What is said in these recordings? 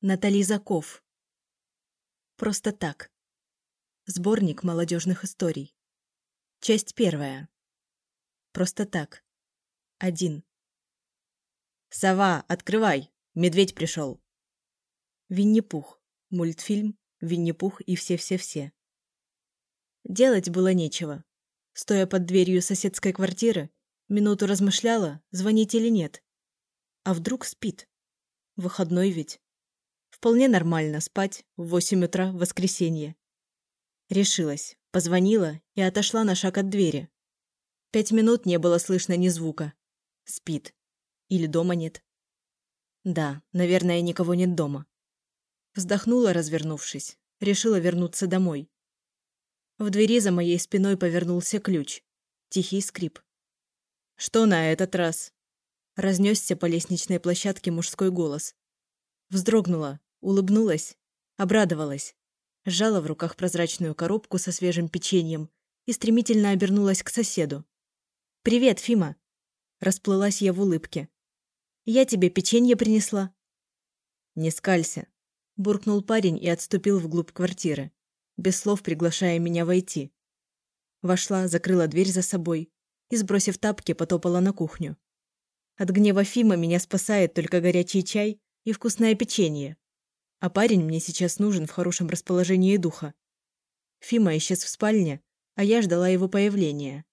Натали Заков. Просто так. Сборник молодежных историй. Часть первая. Просто так. Один. «Сова, открывай! Медведь пришел!» Винни-Пух. Мультфильм «Винни-Пух и все-все-все». Делать было нечего. Стоя под дверью соседской квартиры, минуту размышляла, звонить или нет. А вдруг спит? Выходной ведь. Вполне нормально спать в восемь утра в воскресенье. Решилась, позвонила и отошла на шаг от двери. Пять минут не было слышно ни звука. Спит. Или дома нет. Да, наверное, никого нет дома. Вздохнула, развернувшись. Решила вернуться домой. В двери за моей спиной повернулся ключ. Тихий скрип. «Что на этот раз?» Разнесся по лестничной площадке мужской голос. Вздрогнула, Улыбнулась, обрадовалась, сжала в руках прозрачную коробку со свежим печеньем и стремительно обернулась к соседу. «Привет, Фима!» Расплылась я в улыбке. «Я тебе печенье принесла». «Не скалься!» Буркнул парень и отступил вглубь квартиры, без слов приглашая меня войти. Вошла, закрыла дверь за собой и, сбросив тапки, потопала на кухню. От гнева Фима меня спасает только горячий чай и вкусное печенье. А парень мне сейчас нужен в хорошем расположении духа. Фима исчез в спальне, а я ждала его появления.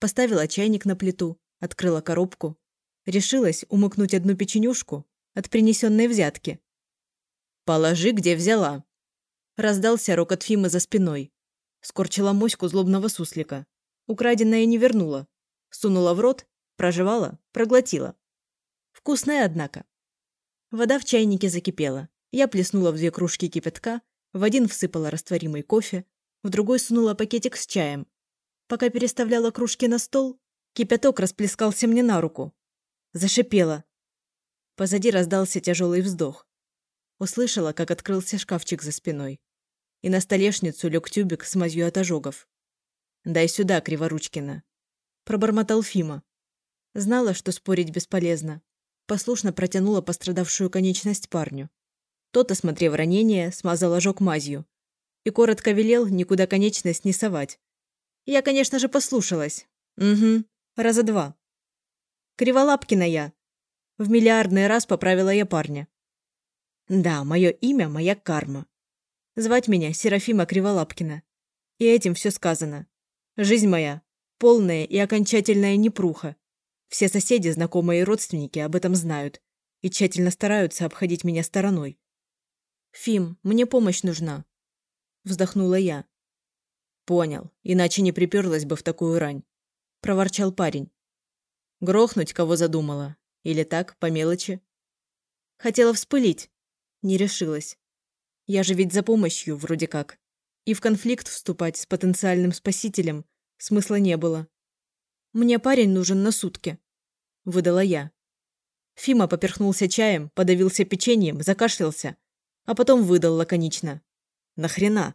Поставила чайник на плиту, открыла коробку. Решилась умыкнуть одну печенюшку от принесенной взятки. «Положи, где взяла!» Раздался рок от Фимы за спиной. Скорчила моську злобного суслика. Украденное не вернула. Сунула в рот, прожевала, проглотила. Вкусная, однако. Вода в чайнике закипела. Я плеснула в две кружки кипятка, в один всыпала растворимый кофе, в другой сунула пакетик с чаем. Пока переставляла кружки на стол, кипяток расплескался мне на руку. Зашипела. Позади раздался тяжелый вздох. Услышала, как открылся шкафчик за спиной. И на столешницу лег тюбик с мазью от ожогов. «Дай сюда, Криворучкина», – пробормотал Фима. Знала, что спорить бесполезно. Послушно протянула пострадавшую конечность парню. Тот, осмотрев ранение, смазал ожог мазью и коротко велел никуда конечность не совать. Я, конечно же, послушалась. Угу, раза два. Криволапкина я. В миллиардный раз поправила я парня. Да, мое имя – моя карма. Звать меня Серафима Криволапкина. И этим все сказано. Жизнь моя – полная и окончательная непруха. Все соседи, знакомые и родственники об этом знают и тщательно стараются обходить меня стороной. «Фим, мне помощь нужна», – вздохнула я. «Понял, иначе не приперлась бы в такую рань», – проворчал парень. «Грохнуть кого задумала? Или так, по мелочи?» Хотела вспылить. Не решилась. Я же ведь за помощью, вроде как. И в конфликт вступать с потенциальным спасителем смысла не было. «Мне парень нужен на сутки», – выдала я. Фима поперхнулся чаем, подавился печеньем, закашлялся, а потом выдал лаконично. «Нахрена?»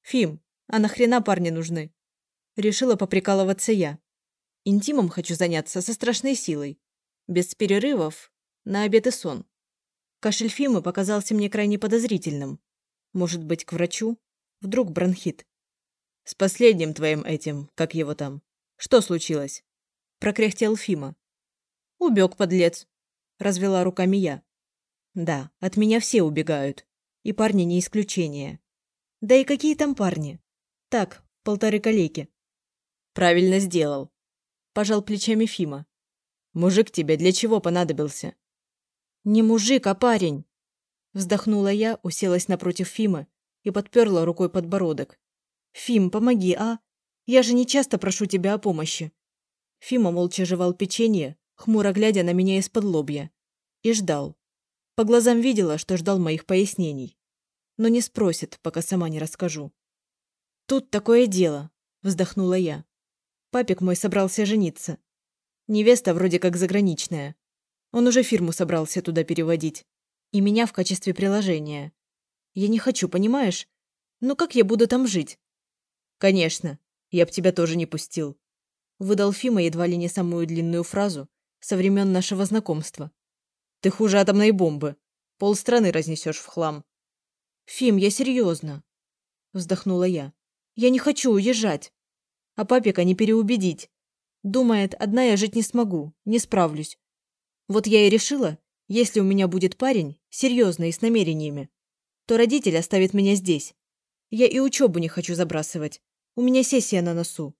«Фим, а нахрена парни нужны?» Решила поприкалываться я. Интимом хочу заняться со страшной силой. Без перерывов, на обед и сон. Кашель Фимы показался мне крайне подозрительным. Может быть, к врачу? Вдруг бронхит. «С последним твоим этим, как его там? Что случилось?» Прокряхтел Фима. «Убег, подлец!» Развела руками я. Да, от меня все убегают. И парни не исключение. Да и какие там парни? Так, полторы калеки. Правильно сделал. Пожал плечами Фима. Мужик тебе для чего понадобился? Не мужик, а парень. Вздохнула я, уселась напротив Фимы и подперла рукой подбородок. «Фим, помоги, а? Я же не часто прошу тебя о помощи». Фима молча жевал печенье, хмуро глядя на меня из-под лобья. И ждал. По глазам видела, что ждал моих пояснений. Но не спросит, пока сама не расскажу. «Тут такое дело», – вздохнула я. Папик мой собрался жениться. Невеста вроде как заграничная. Он уже фирму собрался туда переводить. И меня в качестве приложения. Я не хочу, понимаешь? Ну как я буду там жить? Конечно, я б тебя тоже не пустил. Выдал Фима едва ли не самую длинную фразу со времен нашего знакомства. Ты хуже атомной бомбы. Полстраны разнесешь в хлам. Фим, я серьезно. Вздохнула я. Я не хочу уезжать. А папика не переубедить. Думает, одна я жить не смогу, не справлюсь. Вот я и решила, если у меня будет парень, серьезный и с намерениями, то родитель оставит меня здесь. Я и учебу не хочу забрасывать. У меня сессия на носу.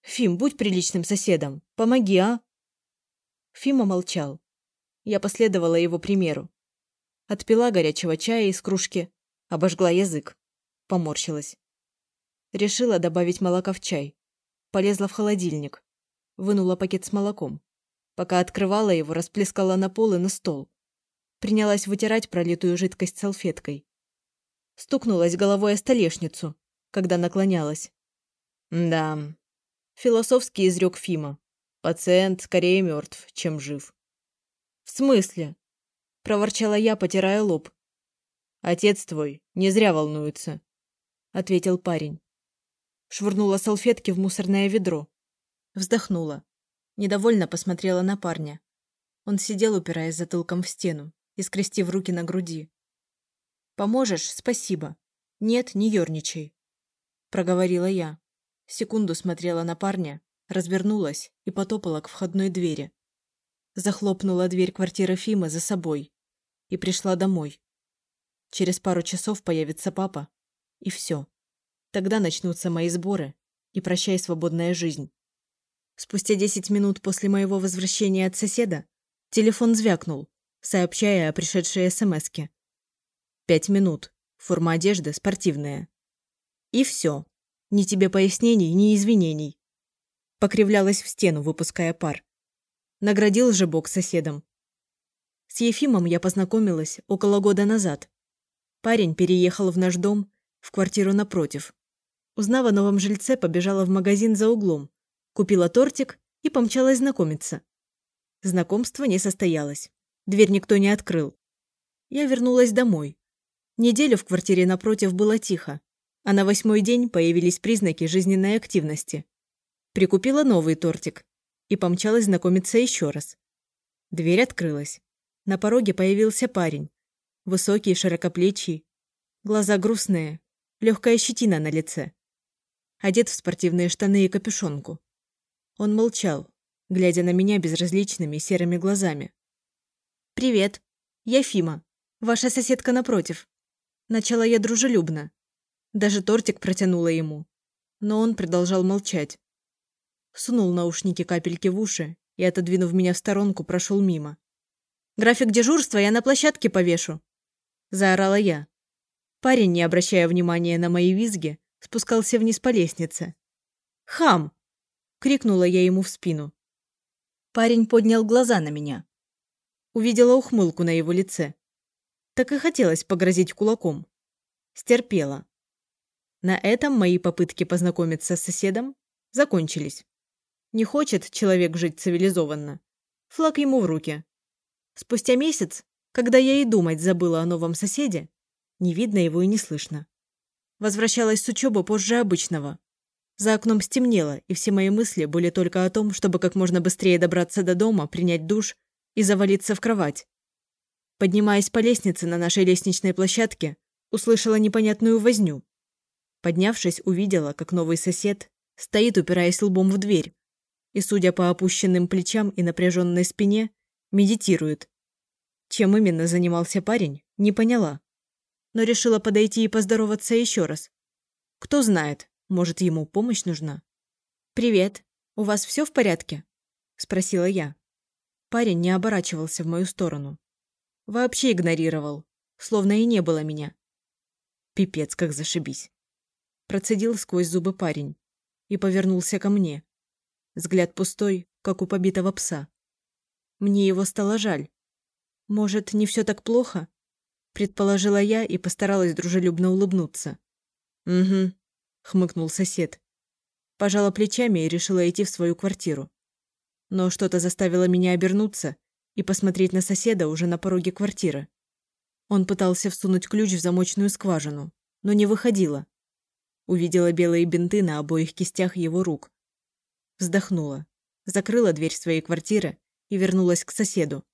Фим, будь приличным соседом. Помоги, а? Фима молчал. Я последовала его примеру. Отпила горячего чая из кружки, обожгла язык. Поморщилась. Решила добавить молока в чай. Полезла в холодильник. Вынула пакет с молоком. Пока открывала его, расплескала на пол и на стол. Принялась вытирать пролитую жидкость салфеткой. Стукнулась головой о столешницу, когда наклонялась. Да, философский изрек Фима. Пациент скорее мертв, чем жив. В смысле? Проворчала я, потирая лоб. Отец твой не зря волнуется, ответил парень. Швырнула салфетки в мусорное ведро. Вздохнула. Недовольно посмотрела на парня. Он сидел, упираясь затылком в стену и скрестив руки на груди. «Поможешь? Спасибо. Нет, не ерничай», – проговорила я. Секунду смотрела на парня, развернулась и потопала к входной двери. Захлопнула дверь квартиры Фимы за собой и пришла домой. Через пару часов появится папа, и все. Тогда начнутся мои сборы, и прощай, свободная жизнь. Спустя десять минут после моего возвращения от соседа телефон звякнул, сообщая о пришедшей СМСке. Пять минут. Форма одежды спортивная. И все. Ни тебе пояснений, ни извинений. Покривлялась в стену, выпуская пар. Наградил же Бог соседом. С Ефимом я познакомилась около года назад. Парень переехал в наш дом, в квартиру напротив. Узнав о новом жильце, побежала в магазин за углом, купила тортик и помчалась знакомиться. Знакомство не состоялось. Дверь никто не открыл. Я вернулась домой. Неделю в квартире напротив было тихо, а на восьмой день появились признаки жизненной активности. Прикупила новый тортик и помчалась знакомиться еще раз. Дверь открылась. На пороге появился парень. Высокий, широкоплечий. Глаза грустные, легкая щетина на лице. Одет в спортивные штаны и капюшонку. Он молчал, глядя на меня безразличными серыми глазами. «Привет, я Фима, ваша соседка напротив». Начала я дружелюбно. Даже тортик протянула ему. Но он продолжал молчать. Сунул наушники капельки в уши и, отодвинув меня в сторонку, прошел мимо. «График дежурства я на площадке повешу!» Заорала я. Парень, не обращая внимания на мои визги, спускался вниз по лестнице. «Хам!» крикнула я ему в спину. Парень поднял глаза на меня. Увидела ухмылку на его лице. Так и хотелось погрозить кулаком. Стерпела. На этом мои попытки познакомиться с соседом закончились. Не хочет человек жить цивилизованно. Флаг ему в руки. Спустя месяц, когда я и думать забыла о новом соседе, не видно его и не слышно. Возвращалась с учебы позже обычного, за окном стемнело, и все мои мысли были только о том, чтобы как можно быстрее добраться до дома, принять душ и завалиться в кровать. Поднимаясь по лестнице на нашей лестничной площадке, услышала непонятную возню. Поднявшись, увидела, как новый сосед стоит, упираясь лбом в дверь, и, судя по опущенным плечам и напряженной спине, медитирует. Чем именно занимался парень, не поняла. Но решила подойти и поздороваться еще раз. Кто знает, может, ему помощь нужна? «Привет. У вас все в порядке?» – спросила я. Парень не оборачивался в мою сторону. Вообще игнорировал, словно и не было меня. Пипец, как зашибись. Процедил сквозь зубы парень и повернулся ко мне. Взгляд пустой, как у побитого пса. Мне его стало жаль. Может, не все так плохо? Предположила я и постаралась дружелюбно улыбнуться. Угу, хмыкнул сосед. Пожала плечами и решила идти в свою квартиру. Но что-то заставило меня обернуться и посмотреть на соседа уже на пороге квартиры. Он пытался всунуть ключ в замочную скважину, но не выходило. Увидела белые бинты на обоих кистях его рук. Вздохнула, закрыла дверь своей квартиры и вернулась к соседу.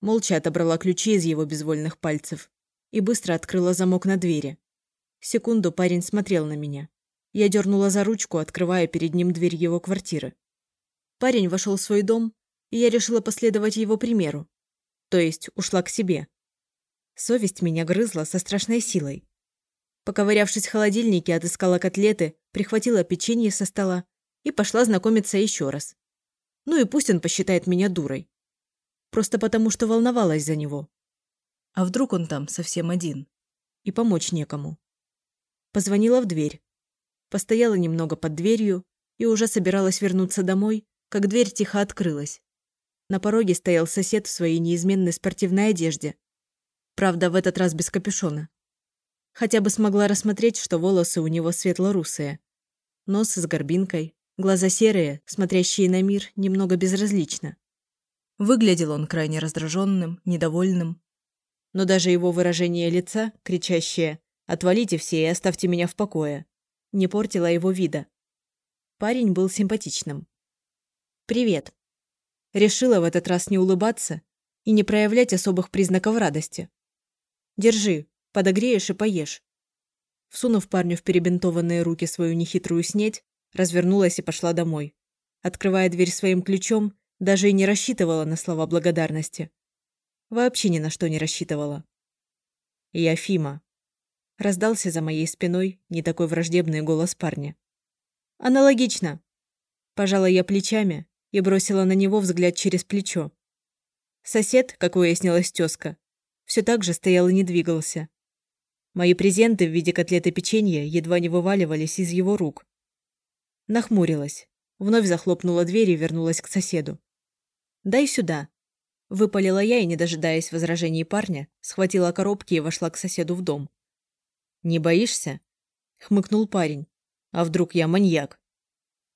Молча отобрала ключи из его безвольных пальцев и быстро открыла замок на двери. Секунду парень смотрел на меня. Я дернула за ручку, открывая перед ним дверь его квартиры. Парень вошел в свой дом, и я решила последовать его примеру. То есть ушла к себе. Совесть меня грызла со страшной силой. Поковырявшись в холодильнике, отыскала котлеты, прихватила печенье со стола и пошла знакомиться еще раз. Ну и пусть он посчитает меня дурой. Просто потому, что волновалась за него. А вдруг он там совсем один? И помочь некому. Позвонила в дверь. Постояла немного под дверью и уже собиралась вернуться домой, как дверь тихо открылась. На пороге стоял сосед в своей неизменной спортивной одежде. Правда, в этот раз без капюшона. Хотя бы смогла рассмотреть, что волосы у него светло-русые. Нос с горбинкой, глаза серые, смотрящие на мир немного безразлично. Выглядел он крайне раздраженным, недовольным. Но даже его выражение лица, кричащее «Отвалите все и оставьте меня в покое», не портило его вида. Парень был симпатичным. «Привет». Решила в этот раз не улыбаться и не проявлять особых признаков радости. «Держи, Подогреешь и поешь». Всунув парню в перебинтованные руки свою нехитрую снеть, развернулась и пошла домой. Открывая дверь своим ключом, даже и не рассчитывала на слова благодарности. Вообще ни на что не рассчитывала. «Я Фима», – раздался за моей спиной не такой враждебный голос парня. «Аналогично», – пожала я плечами и бросила на него взгляд через плечо. Сосед, как выяснилось тезка, все так же стоял и не двигался, Мои презенты в виде котлеты печенья едва не вываливались из его рук. Нахмурилась. Вновь захлопнула дверь и вернулась к соседу. «Дай сюда». Выпалила я и, не дожидаясь возражений парня, схватила коробки и вошла к соседу в дом. «Не боишься?» — хмыкнул парень. «А вдруг я маньяк?»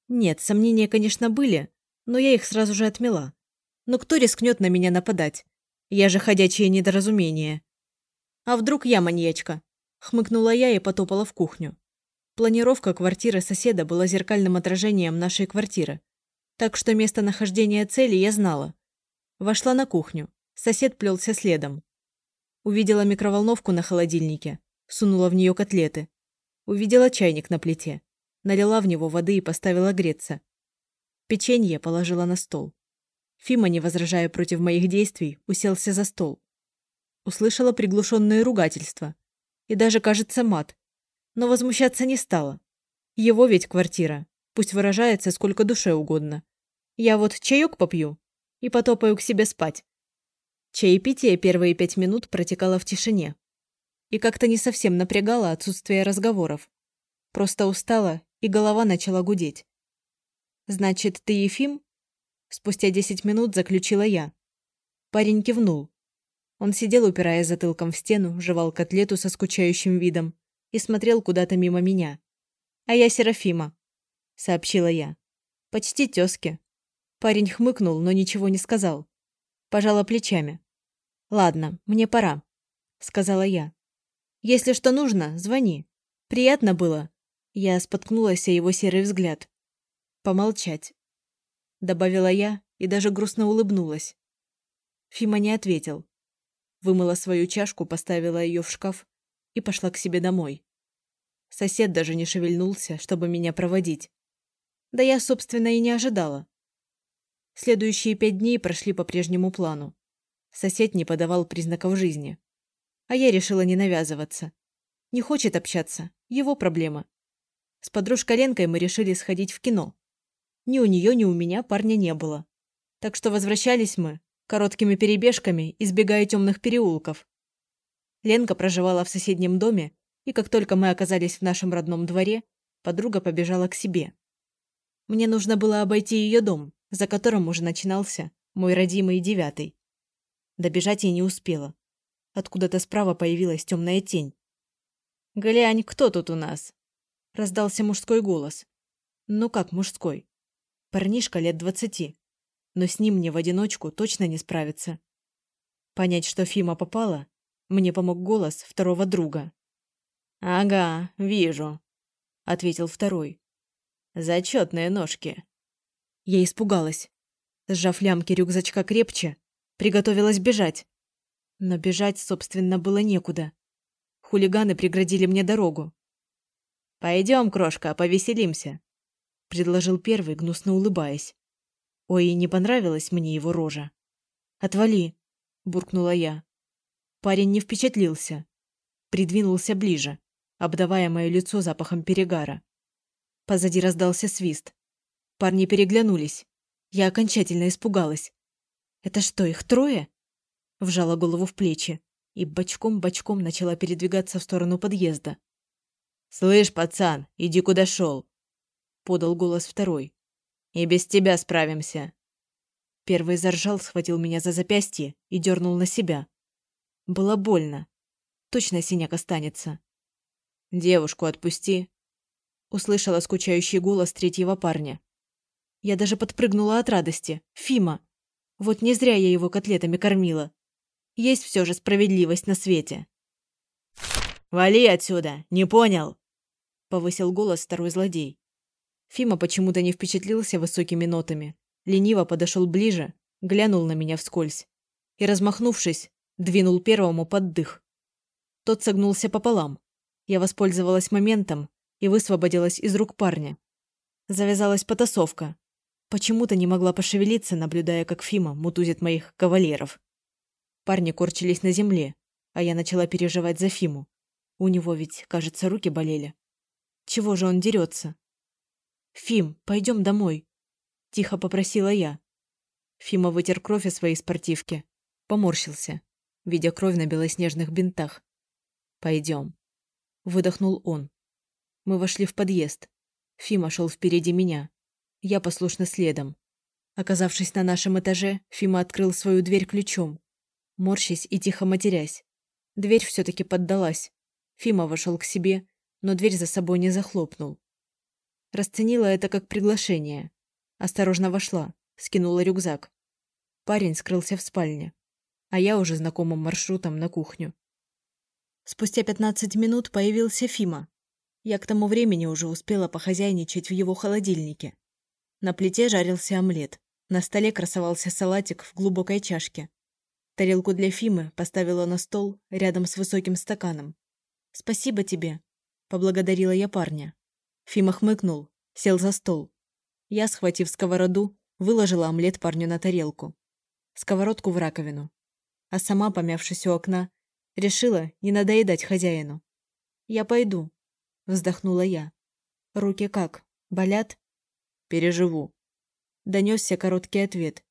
Нет, сомнения, конечно, были, но я их сразу же отмела. Но кто рискнет на меня нападать? Я же ходячее недоразумение. А вдруг я маньячка? Хмыкнула я и потопала в кухню. Планировка квартиры соседа была зеркальным отражением нашей квартиры. Так что местонахождение цели я знала. Вошла на кухню. Сосед плелся следом. Увидела микроволновку на холодильнике. Сунула в нее котлеты. Увидела чайник на плите. Налила в него воды и поставила греться. Печенье положила на стол. Фима, не возражая против моих действий, уселся за стол. Услышала приглушенное ругательство и даже, кажется, мат. Но возмущаться не стала. Его ведь квартира. Пусть выражается сколько душе угодно. Я вот чаек попью и потопаю к себе спать. Чаепитие первые пять минут протекало в тишине. И как-то не совсем напрягало отсутствие разговоров. Просто устала, и голова начала гудеть. «Значит, ты Ефим?» Спустя десять минут заключила я. Парень кивнул. Он сидел, упираясь затылком в стену, жевал котлету со скучающим видом и смотрел куда-то мимо меня. «А я Серафима», — сообщила я. «Почти тёзки». Парень хмыкнул, но ничего не сказал. Пожала плечами. «Ладно, мне пора», — сказала я. «Если что нужно, звони. Приятно было». Я споткнулась о его серый взгляд. «Помолчать», — добавила я и даже грустно улыбнулась. Фима не ответил. Вымыла свою чашку, поставила ее в шкаф и пошла к себе домой. Сосед даже не шевельнулся, чтобы меня проводить. Да я, собственно, и не ожидала. Следующие пять дней прошли по прежнему плану. Сосед не подавал признаков жизни. А я решила не навязываться. Не хочет общаться. Его проблема. С подружкой Ленкой мы решили сходить в кино. Ни у нее, ни у меня парня не было. Так что возвращались мы, короткими перебежками, избегая темных переулков. Ленка проживала в соседнем доме, и как только мы оказались в нашем родном дворе, подруга побежала к себе. Мне нужно было обойти ее дом, за которым уже начинался мой родимый девятый. Добежать я не успела. Откуда-то справа появилась темная тень. «Глянь, кто тут у нас?» Раздался мужской голос. Ну как мужской? Парнишка лет двадцати но с ним мне в одиночку точно не справиться. Понять, что Фима попала, мне помог голос второго друга. «Ага, вижу», — ответил второй. «Зачетные ножки». Я испугалась. Сжав лямки рюкзачка крепче, Приготовилась бежать. Но бежать, собственно, было некуда. Хулиганы преградили мне дорогу. «Пойдем, крошка, повеселимся», — предложил первый, гнусно улыбаясь. Ой, не понравилась мне его рожа. «Отвали», — буркнула я. Парень не впечатлился. Придвинулся ближе, обдавая мое лицо запахом перегара. Позади раздался свист. Парни переглянулись. Я окончательно испугалась. «Это что, их трое?» Вжала голову в плечи и бочком-бочком начала передвигаться в сторону подъезда. «Слышь, пацан, иди куда шел!» Подал голос второй. «И без тебя справимся!» Первый заржал, схватил меня за запястье и дернул на себя. Было больно. Точно синяк останется. «Девушку отпусти!» Услышала скучающий голос третьего парня. Я даже подпрыгнула от радости. Фима! Вот не зря я его котлетами кормила. Есть все же справедливость на свете. «Вали отсюда! Не понял?» Повысил голос второй злодей. Фима почему-то не впечатлился высокими нотами. Лениво подошел ближе, глянул на меня вскользь. И, размахнувшись, двинул первому под дых. Тот согнулся пополам. Я воспользовалась моментом и высвободилась из рук парня. Завязалась потасовка. Почему-то не могла пошевелиться, наблюдая, как Фима мутузит моих кавалеров. Парни корчились на земле, а я начала переживать за Фиму. У него ведь, кажется, руки болели. Чего же он дерется? «Фим, пойдем домой», – тихо попросила я. Фима вытер кровь о своей спортивке. Поморщился, видя кровь на белоснежных бинтах. «Пойдем», – выдохнул он. Мы вошли в подъезд. Фима шел впереди меня. Я послушно следом. Оказавшись на нашем этаже, Фима открыл свою дверь ключом, морщась и тихо матерясь. Дверь все-таки поддалась. Фима вошел к себе, но дверь за собой не захлопнул. Расценила это как приглашение. Осторожно вошла, скинула рюкзак. Парень скрылся в спальне, а я уже знакомым маршрутом на кухню. Спустя 15 минут появился Фима. Я к тому времени уже успела похозяйничать в его холодильнике. На плите жарился омлет. На столе красовался салатик в глубокой чашке. Тарелку для Фимы поставила на стол рядом с высоким стаканом. «Спасибо тебе», – поблагодарила я парня. Фима хмыкнул, сел за стол. Я, схватив сковороду, выложила омлет парню на тарелку. Сковородку в раковину. А сама, помявшись у окна, решила не надоедать хозяину. «Я пойду», – вздохнула я. «Руки как? Болят?» Переживу. Донесся короткий ответ.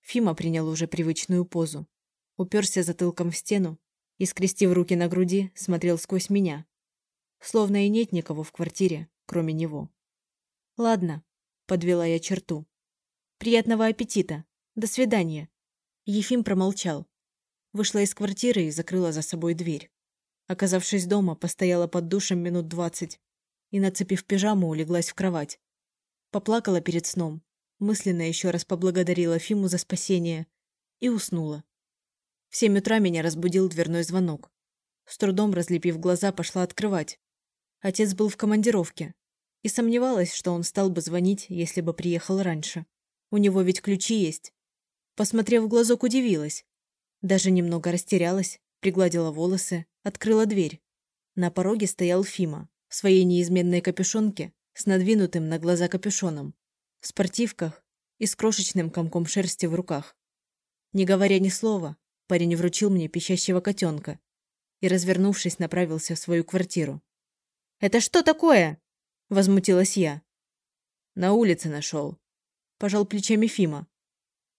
Фима принял уже привычную позу. Уперся затылком в стену и, скрестив руки на груди, смотрел сквозь меня. Словно и нет никого в квартире, кроме него. «Ладно», — подвела я черту. «Приятного аппетита. До свидания». Ефим промолчал. Вышла из квартиры и закрыла за собой дверь. Оказавшись дома, постояла под душем минут двадцать и, нацепив пижаму, улеглась в кровать. Поплакала перед сном, мысленно еще раз поблагодарила Фиму за спасение и уснула. В семь утра меня разбудил дверной звонок. С трудом разлепив глаза, пошла открывать. Отец был в командировке и сомневалась, что он стал бы звонить, если бы приехал раньше. У него ведь ключи есть. Посмотрев в глазок, удивилась. Даже немного растерялась, пригладила волосы, открыла дверь. На пороге стоял Фима в своей неизменной капюшонке с надвинутым на глаза капюшоном, в спортивках и с крошечным комком шерсти в руках. Не говоря ни слова, парень вручил мне пищащего котенка и, развернувшись, направился в свою квартиру. «Это что такое?» – возмутилась я. «На улице нашел», – пожал плечами Фима.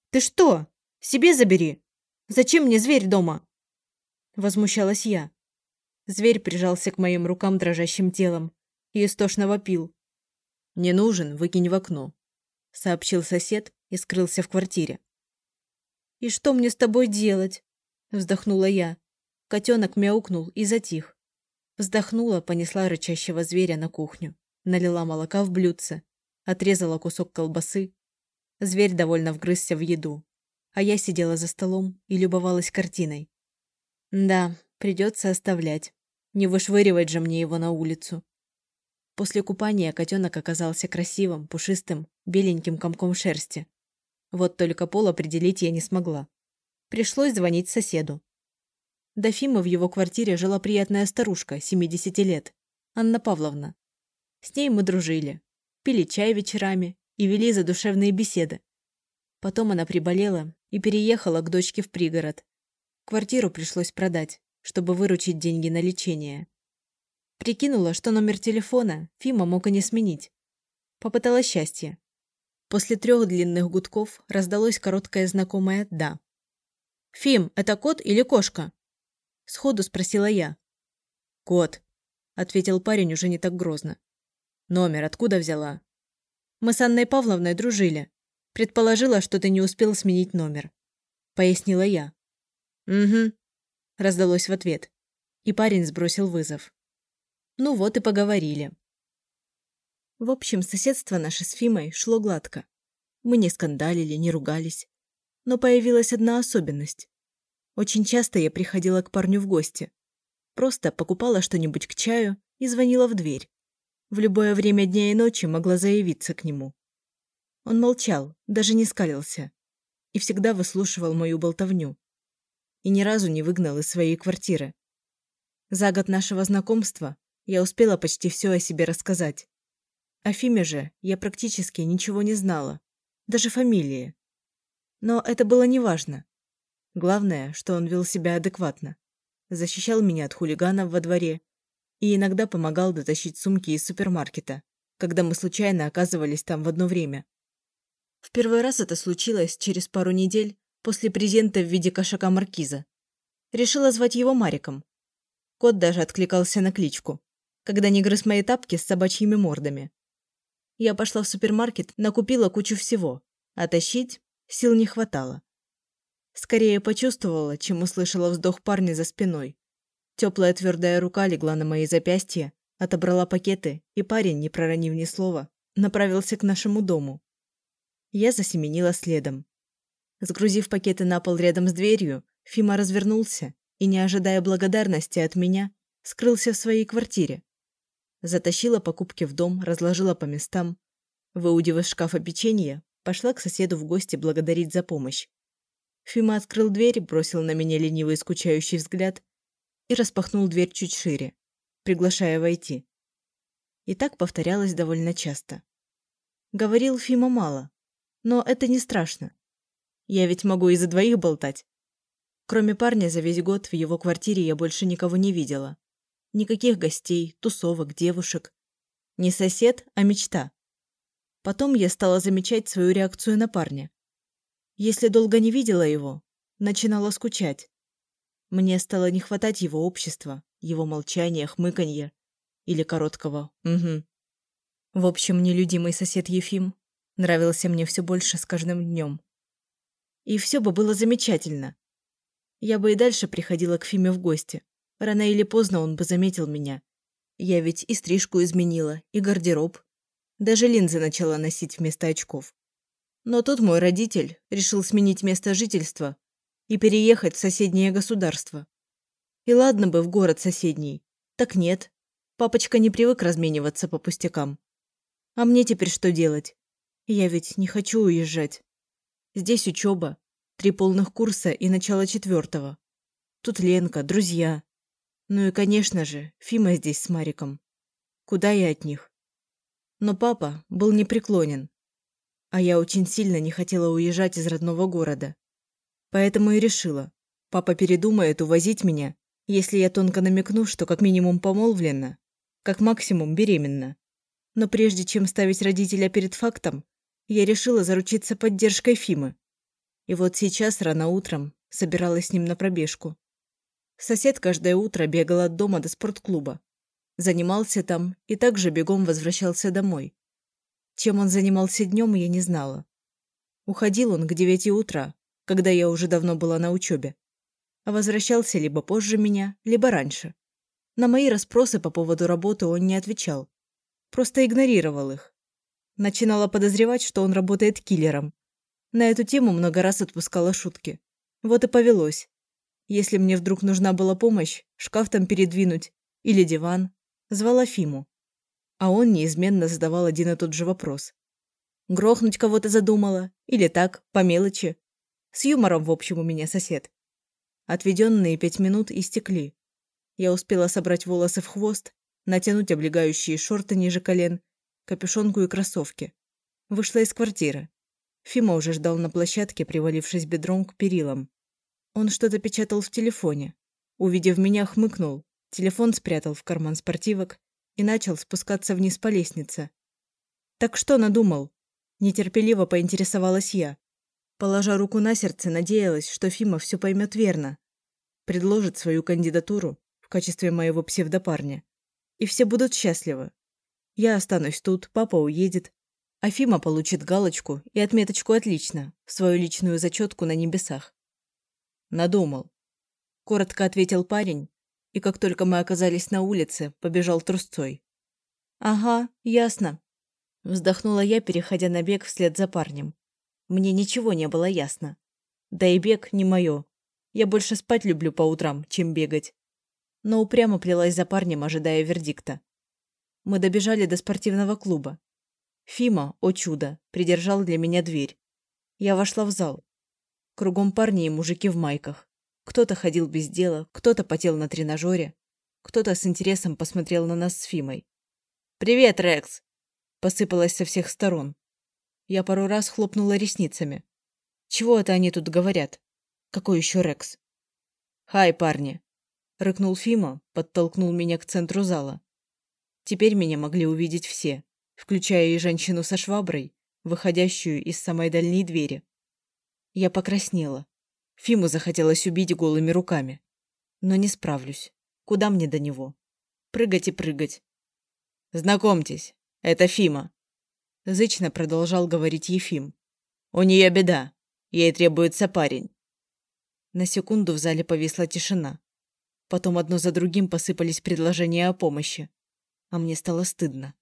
«Ты что? Себе забери! Зачем мне зверь дома?» Возмущалась я. Зверь прижался к моим рукам дрожащим телом и истошно вопил. «Не нужен, выкинь в окно», — сообщил сосед и скрылся в квартире. «И что мне с тобой делать?» — вздохнула я. Котенок мяукнул и затих. Вздохнула, понесла рычащего зверя на кухню, налила молока в блюдце, отрезала кусок колбасы. Зверь довольно вгрызся в еду, а я сидела за столом и любовалась картиной. Да, придется оставлять. Не вышвыривать же мне его на улицу. После купания котенок оказался красивым, пушистым, беленьким комком шерсти. Вот только пол определить я не смогла. Пришлось звонить соседу. До Фима в его квартире жила приятная старушка, 70 лет, Анна Павловна. С ней мы дружили, пили чай вечерами и вели задушевные беседы. Потом она приболела и переехала к дочке в пригород. Квартиру пришлось продать, чтобы выручить деньги на лечение. Прикинула, что номер телефона Фима мог и не сменить. Попыталась счастье. После трех длинных гудков раздалось короткое знакомое «да». «Фим, это кот или кошка?» Сходу спросила я. «Кот», — ответил парень уже не так грозно. «Номер откуда взяла?» «Мы с Анной Павловной дружили. Предположила, что ты не успел сменить номер», — пояснила я. «Угу», — раздалось в ответ. И парень сбросил вызов. Ну вот и поговорили. В общем, соседство наше с Фимой шло гладко. Мы не скандалили, не ругались. Но появилась одна особенность. Очень часто я приходила к парню в гости. Просто покупала что-нибудь к чаю и звонила в дверь. В любое время дня и ночи могла заявиться к нему. Он молчал, даже не скалился. И всегда выслушивал мою болтовню. И ни разу не выгнал из своей квартиры. За год нашего знакомства я успела почти все о себе рассказать. О Фиме же я практически ничего не знала, даже фамилии. Но это было неважно. Главное, что он вел себя адекватно. Защищал меня от хулиганов во дворе и иногда помогал дотащить сумки из супермаркета, когда мы случайно оказывались там в одно время. В первый раз это случилось через пару недель после презента в виде кошака Маркиза. Решила звать его Мариком. Кот даже откликался на кличку, когда не грыз мои тапки с собачьими мордами. Я пошла в супермаркет, накупила кучу всего, а тащить сил не хватало. Скорее почувствовала, чем услышала вздох парня за спиной. Теплая твердая рука легла на мои запястья, отобрала пакеты, и парень, не проронив ни слова, направился к нашему дому. Я засеменила следом. Сгрузив пакеты на пол рядом с дверью, Фима развернулся и, не ожидая благодарности от меня, скрылся в своей квартире. Затащила покупки в дом, разложила по местам. Выудив из шкафа печенье, пошла к соседу в гости благодарить за помощь. Фима открыл дверь, бросил на меня ленивый скучающий взгляд и распахнул дверь чуть шире, приглашая войти. И так повторялось довольно часто. Говорил Фима мало, но это не страшно. Я ведь могу и за двоих болтать. Кроме парня, за весь год в его квартире я больше никого не видела. Никаких гостей, тусовок, девушек. Не сосед, а мечта. Потом я стала замечать свою реакцию на парня. Если долго не видела его, начинала скучать. Мне стало не хватать его общества, его молчания, хмыканья или короткого «угу». В общем, нелюдимый сосед Ефим нравился мне все больше с каждым днем. И все бы было замечательно. Я бы и дальше приходила к Фиме в гости, Рано или поздно он бы заметил меня. Я ведь и стрижку изменила, и гардероб. Даже линзы начала носить вместо очков. Но тут мой родитель решил сменить место жительства и переехать в соседнее государство. И ладно бы в город соседний. Так нет. Папочка не привык размениваться по пустякам. А мне теперь что делать? Я ведь не хочу уезжать. Здесь учеба, три полных курса и начало четвертого. Тут Ленка, друзья. Ну и, конечно же, Фима здесь с Мариком. Куда я от них? Но папа был непреклонен. А я очень сильно не хотела уезжать из родного города. Поэтому и решила. Папа передумает увозить меня, если я тонко намекну, что как минимум помолвлена, как максимум беременна. Но прежде чем ставить родителя перед фактом, я решила заручиться поддержкой Фимы. И вот сейчас рано утром собиралась с ним на пробежку. Сосед каждое утро бегал от дома до спортклуба. Занимался там и также бегом возвращался домой. Чем он занимался днем, я не знала. Уходил он к девяти утра, когда я уже давно была на учебе. А возвращался либо позже меня, либо раньше. На мои расспросы по поводу работы он не отвечал. Просто игнорировал их. Начинала подозревать, что он работает киллером. На эту тему много раз отпускала шутки. Вот и повелось. Если мне вдруг нужна была помощь, шкаф там передвинуть или диван, звала Фиму. А он неизменно задавал один и тот же вопрос. Грохнуть кого-то задумала? Или так, по мелочи? С юмором, в общем, у меня сосед. Отведенные пять минут истекли. Я успела собрать волосы в хвост, натянуть облегающие шорты ниже колен, капюшонку и кроссовки. Вышла из квартиры. Фима уже ждал на площадке, привалившись бедром к перилам. Он что-то печатал в телефоне. Увидев меня, хмыкнул, телефон спрятал в карман спортивок и начал спускаться вниз по лестнице. «Так что надумал?» Нетерпеливо поинтересовалась я. Положа руку на сердце, надеялась, что Фима все поймет верно. Предложит свою кандидатуру в качестве моего псевдопарня. И все будут счастливы. Я останусь тут, папа уедет. А Фима получит галочку и отметочку «Отлично» в свою личную зачетку на небесах. Надумал. Коротко ответил парень, и как только мы оказались на улице, побежал трусцой. «Ага, ясно», – вздохнула я, переходя на бег вслед за парнем. Мне ничего не было ясно. Да и бег не мое. Я больше спать люблю по утрам, чем бегать. Но упрямо плелась за парнем, ожидая вердикта. Мы добежали до спортивного клуба. Фима, о чудо, придержал для меня дверь. Я вошла в зал. Кругом парни и мужики в майках. Кто-то ходил без дела, кто-то потел на тренажере, кто-то с интересом посмотрел на нас с Фимой. «Привет, Рекс!» Посыпалось со всех сторон. Я пару раз хлопнула ресницами. Чего это они тут говорят? Какой еще Рекс? «Хай, парни!» Рыкнул Фима, подтолкнул меня к центру зала. Теперь меня могли увидеть все, включая и женщину со шваброй, выходящую из самой дальней двери. Я покраснела. Фиму захотелось убить голыми руками. Но не справлюсь. Куда мне до него? Прыгать и прыгать. Знакомьтесь, это Фима. Зычно продолжал говорить Ефим. У нее беда. Ей требуется парень. На секунду в зале повисла тишина. Потом одно за другим посыпались предложения о помощи. А мне стало стыдно.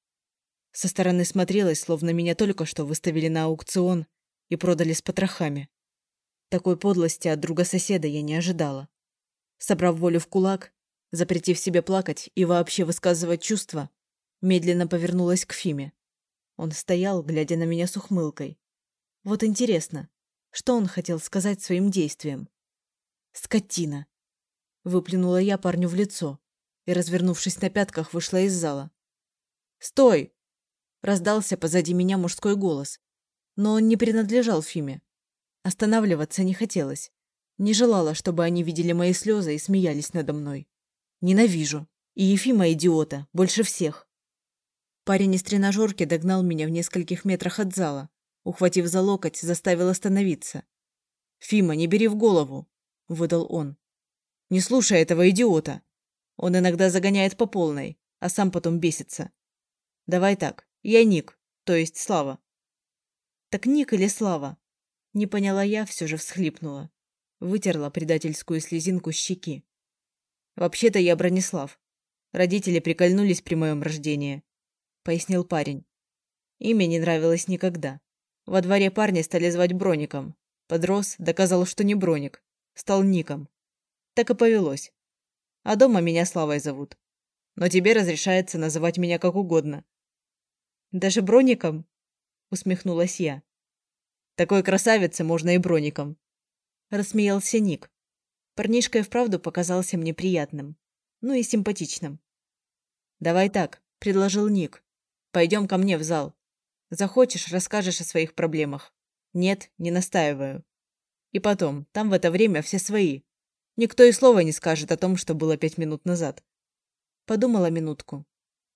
Со стороны смотрелось, словно меня только что выставили на аукцион и продали с потрохами. Такой подлости от друга соседа я не ожидала. Собрав волю в кулак, запретив себе плакать и вообще высказывать чувства, медленно повернулась к Фиме. Он стоял, глядя на меня с ухмылкой. Вот интересно, что он хотел сказать своим действием? «Скотина!» Выплюнула я парню в лицо и, развернувшись на пятках, вышла из зала. «Стой!» Раздался позади меня мужской голос, но он не принадлежал Фиме. Останавливаться не хотелось. Не желала, чтобы они видели мои слезы и смеялись надо мной. Ненавижу. И Ефима идиота, больше всех. Парень из тренажерки догнал меня в нескольких метрах от зала. Ухватив за локоть, заставил остановиться. «Фима, не бери в голову», – выдал он. «Не слушай этого идиота. Он иногда загоняет по полной, а сам потом бесится. Давай так, я Ник, то есть Слава». «Так Ник или Слава?» Не поняла я, все же всхлипнула. Вытерла предательскую слезинку с щеки. «Вообще-то я Бронислав. Родители прикольнулись при моем рождении», — пояснил парень. Имя не нравилось никогда. Во дворе парни стали звать Броником. Подрос, доказал, что не Броник. Стал Ником. Так и повелось. А дома меня Славой зовут. Но тебе разрешается называть меня как угодно. «Даже Броником?» — усмехнулась я. Такой красавице можно и броником. Рассмеялся Ник. Парнишка и вправду показался мне приятным. Ну и симпатичным. «Давай так», — предложил Ник. «Пойдем ко мне в зал. Захочешь, расскажешь о своих проблемах. Нет, не настаиваю. И потом, там в это время все свои. Никто и слова не скажет о том, что было пять минут назад». Подумала минутку.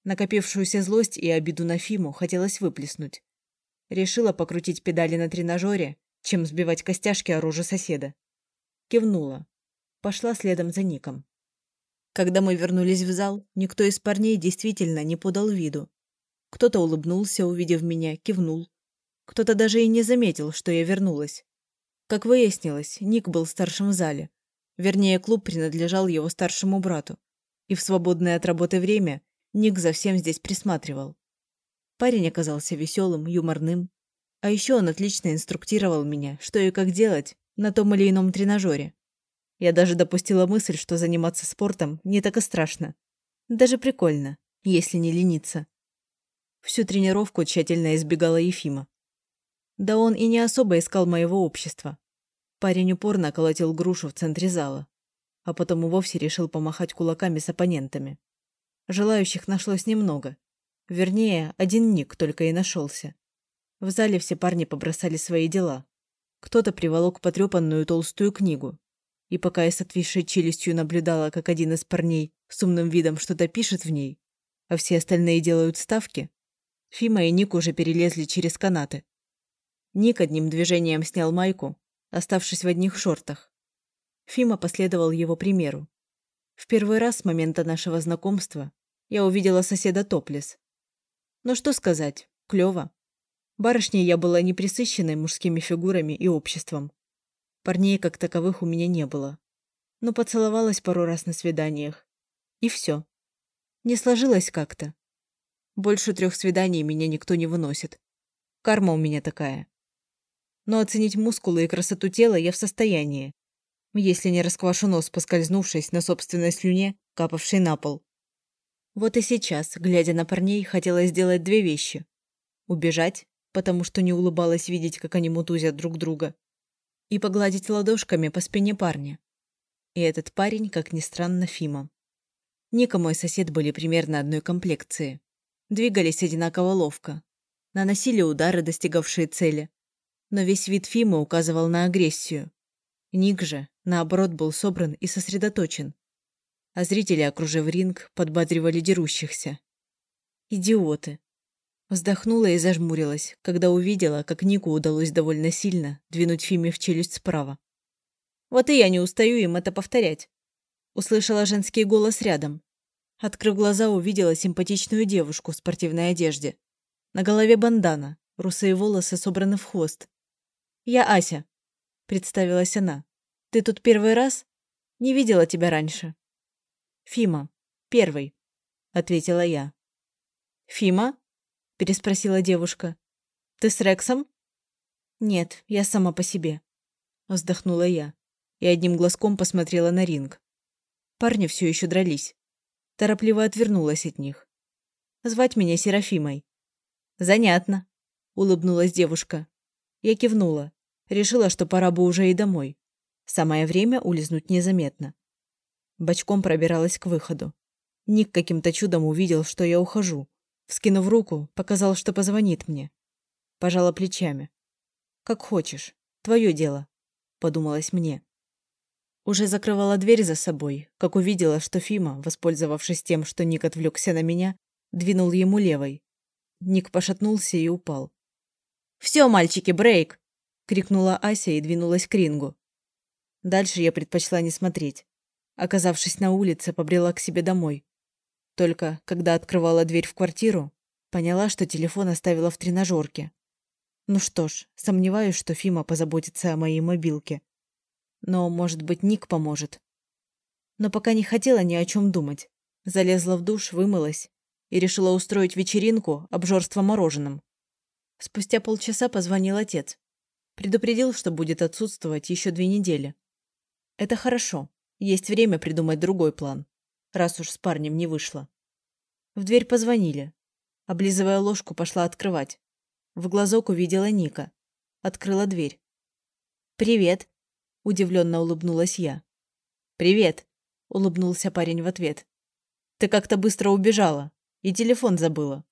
Накопившуюся злость и обиду на Фиму хотелось выплеснуть. Решила покрутить педали на тренажере, чем сбивать костяшки о роже соседа. Кивнула. Пошла следом за Ником. Когда мы вернулись в зал, никто из парней действительно не подал виду. Кто-то улыбнулся, увидев меня, кивнул. Кто-то даже и не заметил, что я вернулась. Как выяснилось, Ник был старшим в зале. Вернее, клуб принадлежал его старшему брату. И в свободное от работы время Ник за всем здесь присматривал. Парень оказался веселым, юморным. А еще он отлично инструктировал меня, что и как делать на том или ином тренажере. Я даже допустила мысль, что заниматься спортом не так и страшно. Даже прикольно, если не лениться. Всю тренировку тщательно избегала Ефима. Да он и не особо искал моего общества. Парень упорно колотил грушу в центре зала, а потом и вовсе решил помахать кулаками с оппонентами. Желающих нашлось немного. Вернее, один ник только и нашелся. В зале все парни побросали свои дела. Кто-то приволок потрепанную толстую книгу. И пока я с отвисшей челюстью наблюдала, как один из парней с умным видом что-то пишет в ней, а все остальные делают ставки, Фима и Ник уже перелезли через канаты. Ник одним движением снял майку, оставшись в одних шортах. Фима последовал его примеру. В первый раз с момента нашего знакомства я увидела соседа топлес. Но что сказать, клёво. Барышней я была не присыщенной мужскими фигурами и обществом. Парней как таковых у меня не было. Но поцеловалась пару раз на свиданиях. И все. Не сложилось как-то. Больше трех свиданий меня никто не выносит. Карма у меня такая. Но оценить мускулы и красоту тела я в состоянии, если не расквашу нос, поскользнувшись на собственной слюне, капавшей на пол. Вот и сейчас, глядя на парней, хотела сделать две вещи. Убежать потому что не улыбалась видеть, как они мутузят друг друга, и погладить ладошками по спине парня. И этот парень, как ни странно, Фима. Ника мой сосед были примерно одной комплекции. Двигались одинаково ловко. Наносили удары, достигавшие цели. Но весь вид Фимы указывал на агрессию. Ник же, наоборот, был собран и сосредоточен. А зрители, окружив ринг, подбадривали дерущихся. Идиоты. Вздохнула и зажмурилась, когда увидела, как Нику удалось довольно сильно двинуть Фиме в челюсть справа. «Вот и я не устаю им это повторять», – услышала женский голос рядом. Открыв глаза, увидела симпатичную девушку в спортивной одежде. На голове бандана, русые волосы собраны в хвост. «Я Ася», – представилась она. «Ты тут первый раз? Не видела тебя раньше». «Фима, первый», – ответила я. «Фима?» переспросила девушка. Ты с Рексом? Нет, я сама по себе, вздохнула я и одним глазком посмотрела на ринг. Парни все еще дрались. Торопливо отвернулась от них. Звать меня Серафимой. Занятно, улыбнулась девушка. Я кивнула. Решила, что пора бы уже и домой. Самое время улизнуть незаметно. Бочком пробиралась к выходу. Ник каким-то чудом увидел, что я ухожу, Вскинув руку, показал, что позвонит мне. Пожала плечами. «Как хочешь. Твое дело», – подумалось мне. Уже закрывала дверь за собой, как увидела, что Фима, воспользовавшись тем, что Ник отвлекся на меня, двинул ему левой. Ник пошатнулся и упал. «Все, мальчики, брейк!» – крикнула Ася и двинулась к рингу. Дальше я предпочла не смотреть. Оказавшись на улице, побрела к себе домой. Только, когда открывала дверь в квартиру, поняла, что телефон оставила в тренажерке. Ну что ж, сомневаюсь, что Фима позаботится о моей мобилке. Но, может быть, Ник поможет. Но пока не хотела ни о чем думать. Залезла в душ, вымылась и решила устроить вечеринку обжорства мороженым. Спустя полчаса позвонил отец. Предупредил, что будет отсутствовать еще две недели. Это хорошо. Есть время придумать другой план раз уж с парнем не вышло. В дверь позвонили. Облизывая ложку, пошла открывать. В глазок увидела Ника. Открыла дверь. «Привет!» – удивленно улыбнулась я. «Привет!» – улыбнулся парень в ответ. «Ты как-то быстро убежала и телефон забыла».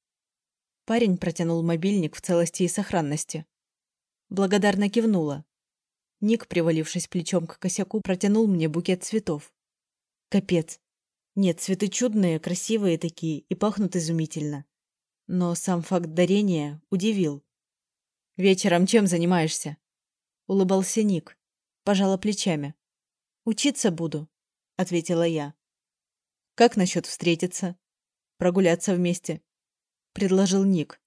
Парень протянул мобильник в целости и сохранности. Благодарно кивнула. Ник, привалившись плечом к косяку, протянул мне букет цветов. Капец. Нет, цветы чудные, красивые такие и пахнут изумительно. Но сам факт дарения удивил. «Вечером чем занимаешься?» Улыбался Ник. Пожала плечами. «Учиться буду», — ответила я. «Как насчет встретиться? Прогуляться вместе?» Предложил Ник.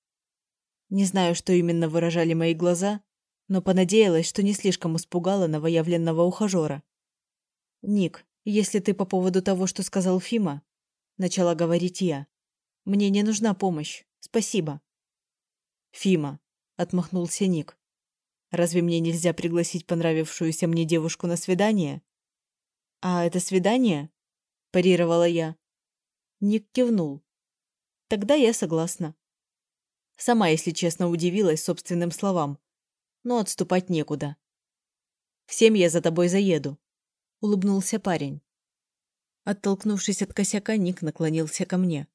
Не знаю, что именно выражали мои глаза, но понадеялась, что не слишком испугала новоявленного ухажера. «Ник, «Если ты по поводу того, что сказал Фима», — начала говорить я, — «мне не нужна помощь. Спасибо». «Фима», — отмахнулся Ник. «Разве мне нельзя пригласить понравившуюся мне девушку на свидание?» «А это свидание?» – парировала я. Ник кивнул. «Тогда я согласна». Сама, если честно, удивилась собственным словам. Но отступать некуда. В семь я за тобой заеду», — улыбнулся парень. Оттолкнувшись от косяка, Ник наклонился ко мне.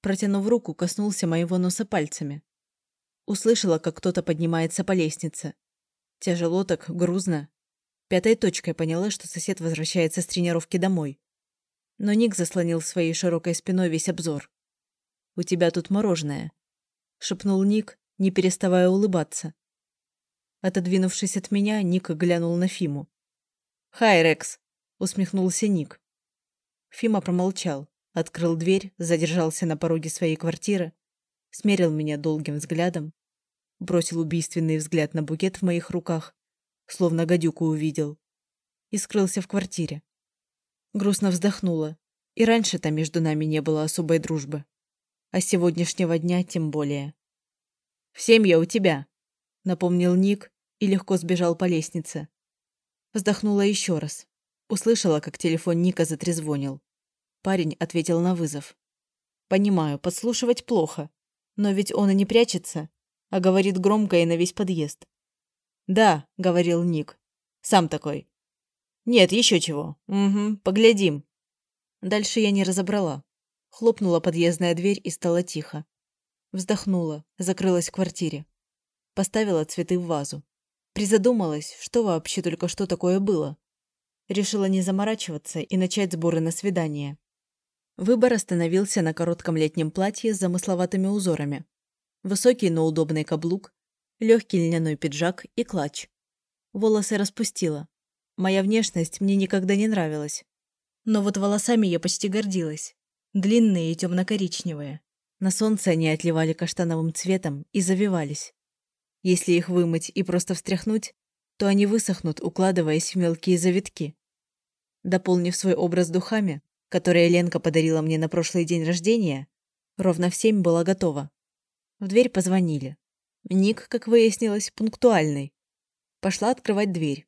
Протянув руку, коснулся моего носа пальцами. Услышала, как кто-то поднимается по лестнице. Тяжело так, грузно. Пятой точкой поняла, что сосед возвращается с тренировки домой. Но Ник заслонил своей широкой спиной весь обзор. «У тебя тут мороженое», — шепнул Ник, не переставая улыбаться. Отодвинувшись от меня, Ник глянул на Фиму. «Хай, Рекс!» — усмехнулся Ник. Фима промолчал, открыл дверь, задержался на пороге своей квартиры, смерил меня долгим взглядом, бросил убийственный взгляд на букет в моих руках, словно гадюку увидел, и скрылся в квартире. Грустно вздохнула. И раньше-то между нами не было особой дружбы. А сегодняшнего дня тем более. «В семье у тебя», — напомнил Ник и легко сбежал по лестнице. Вздохнула еще раз. Услышала, как телефон Ника затрезвонил. Парень ответил на вызов. «Понимаю, подслушивать плохо. Но ведь он и не прячется, а говорит громко и на весь подъезд». «Да», — говорил Ник. «Сам такой». «Нет, еще чего. Угу, поглядим». Дальше я не разобрала. Хлопнула подъездная дверь и стало тихо. Вздохнула, закрылась в квартире. Поставила цветы в вазу. Призадумалась, что вообще только что такое было. Решила не заморачиваться и начать сборы на свидание. Выбор остановился на коротком летнем платье с замысловатыми узорами. Высокий, но удобный каблук, легкий льняной пиджак и клатч. Волосы распустила. Моя внешность мне никогда не нравилась. Но вот волосами я почти гордилась. Длинные и темно-коричневые. На солнце они отливали каштановым цветом и завивались. Если их вымыть и просто встряхнуть, то они высохнут, укладываясь в мелкие завитки. Дополнив свой образ духами, которые Ленка подарила мне на прошлый день рождения, ровно в семь была готова. В дверь позвонили. Ник, как выяснилось, пунктуальный. Пошла открывать дверь.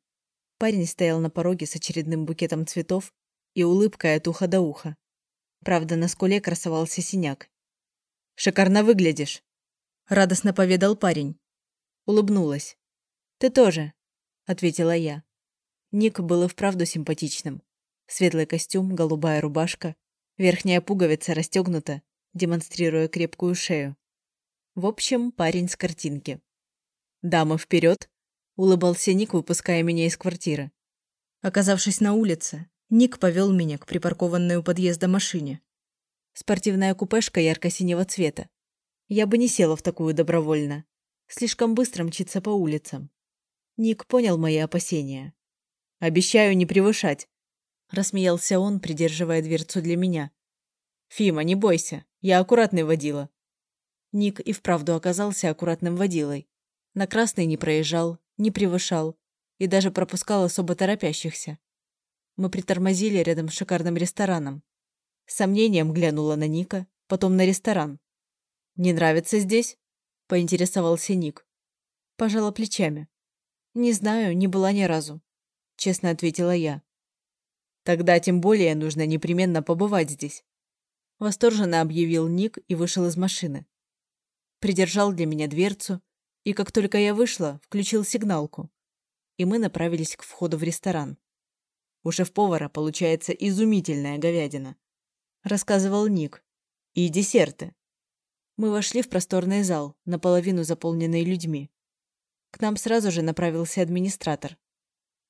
Парень стоял на пороге с очередным букетом цветов и улыбкой от уха до уха. Правда, на скуле красовался синяк. «Шикарно выглядишь», — радостно поведал парень. Улыбнулась. «Ты тоже», — ответила я. Ник был и вправду симпатичным. Светлый костюм, голубая рубашка, верхняя пуговица расстегнута, демонстрируя крепкую шею. В общем, парень с картинки. «Дама, вперед!» — улыбался Ник, выпуская меня из квартиры. Оказавшись на улице, Ник повел меня к припаркованной у подъезда машине. Спортивная купешка ярко-синего цвета. Я бы не села в такую добровольно. Слишком быстро мчится по улицам. Ник понял мои опасения. «Обещаю не превышать», – рассмеялся он, придерживая дверцу для меня. «Фима, не бойся, я аккуратный водила». Ник и вправду оказался аккуратным водилой. На красный не проезжал, не превышал и даже пропускал особо торопящихся. Мы притормозили рядом с шикарным рестораном. Сомнением глянула на Ника, потом на ресторан. «Не нравится здесь?» – поинтересовался Ник. Пожала плечами. «Не знаю, не была ни разу», – честно ответила я. «Тогда тем более нужно непременно побывать здесь», – восторженно объявил Ник и вышел из машины. Придержал для меня дверцу, и как только я вышла, включил сигналку, и мы направились к входу в ресторан. У шеф-повара получается изумительная говядина», – рассказывал Ник. «И десерты». Мы вошли в просторный зал, наполовину заполненный людьми. К нам сразу же направился администратор.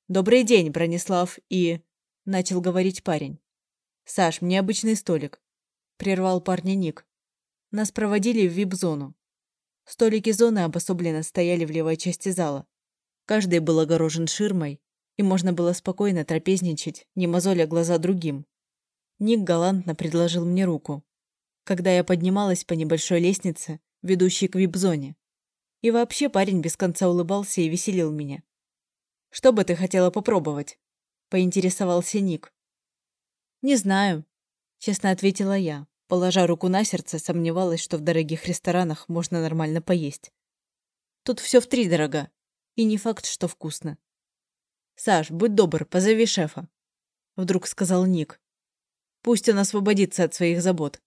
«Добрый день, Бронислав и...» – начал говорить парень. «Саш, мне обычный столик», – прервал парня Ник. Нас проводили в вип-зону. Столики зоны обособленно стояли в левой части зала. Каждый был огорожен ширмой, и можно было спокойно трапезничать, не мозоля глаза другим. Ник галантно предложил мне руку, когда я поднималась по небольшой лестнице, ведущей к вип-зоне. И вообще парень без конца улыбался и веселил меня. «Что бы ты хотела попробовать?» – поинтересовался Ник. «Не знаю», – честно ответила я, положа руку на сердце, сомневалась, что в дорогих ресторанах можно нормально поесть. Тут все втридорога, и не факт, что вкусно. «Саш, будь добр, позови шефа», — вдруг сказал Ник. «Пусть он освободится от своих забот.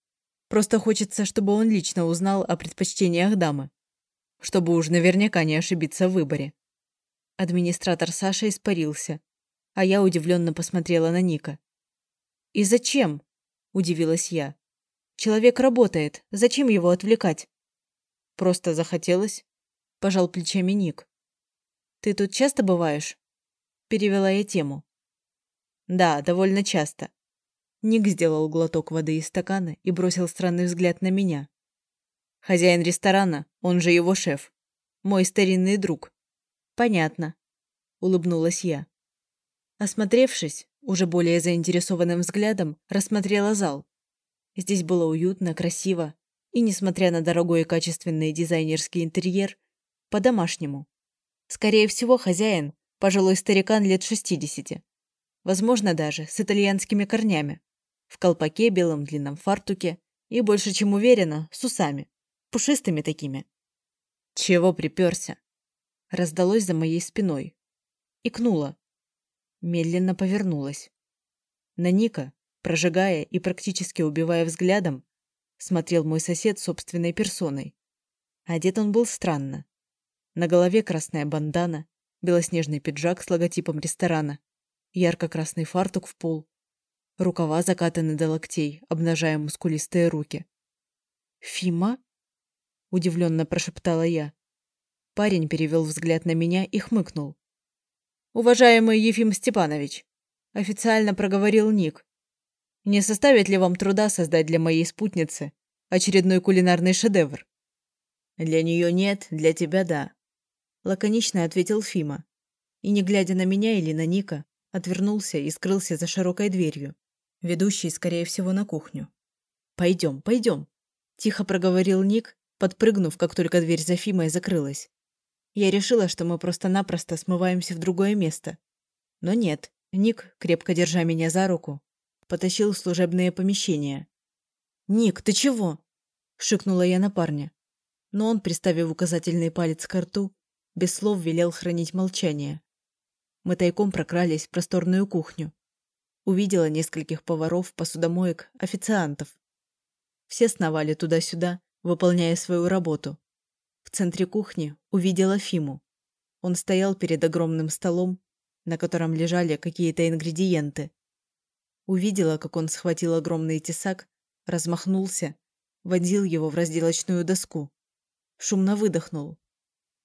Просто хочется, чтобы он лично узнал о предпочтениях дамы. Чтобы уж наверняка не ошибиться в выборе». Администратор Саша испарился, а я удивленно посмотрела на Ника. «И зачем?» – удивилась я. «Человек работает, зачем его отвлекать?» «Просто захотелось», – пожал плечами Ник. «Ты тут часто бываешь?» – перевела я тему. «Да, довольно часто». Ник сделал глоток воды из стакана и бросил странный взгляд на меня. «Хозяин ресторана, он же его шеф. Мой старинный друг». «Понятно», – улыбнулась я. Осмотревшись, уже более заинтересованным взглядом рассмотрела зал. Здесь было уютно, красиво и, несмотря на дорогой и качественный дизайнерский интерьер, по-домашнему. Скорее всего, хозяин – пожилой старикан лет 60. Возможно, даже с итальянскими корнями. В колпаке, белом длинном фартуке и, больше чем уверена, с усами. Пушистыми такими. «Чего приперся?» Раздалось за моей спиной. Икнула, медленно повернулась. На Ника, прожигая и практически убивая взглядом, смотрел мой сосед собственной персоной. Одет он был странно. На голове красная бандана, белоснежный пиджак с логотипом ресторана, ярко-красный фартук в пол, рукава закатаны до локтей, обнажая мускулистые руки. «Фима?» – удивленно прошептала я. Парень перевел взгляд на меня и хмыкнул. «Уважаемый Ефим Степанович», – официально проговорил Ник, – «не составит ли вам труда создать для моей спутницы очередной кулинарный шедевр?» «Для нее нет, для тебя да», – лаконично ответил Фима. И, не глядя на меня или на Ника, отвернулся и скрылся за широкой дверью, ведущей, скорее всего, на кухню. «Пойдем, пойдем», – тихо проговорил Ник, подпрыгнув, как только дверь за Фимой закрылась. Я решила, что мы просто-напросто смываемся в другое место. Но нет. Ник, крепко держа меня за руку, потащил в служебное помещение. «Ник, ты чего?» – шикнула я на парня. Но он, приставив указательный палец к рту, без слов велел хранить молчание. Мы тайком прокрались в просторную кухню. Увидела нескольких поваров, посудомоек, официантов. Все сновали туда-сюда, выполняя свою работу. В центре кухни увидела Фиму. Он стоял перед огромным столом, на котором лежали какие-то ингредиенты. Увидела, как он схватил огромный тесак, размахнулся, водил его в разделочную доску. Шумно выдохнул.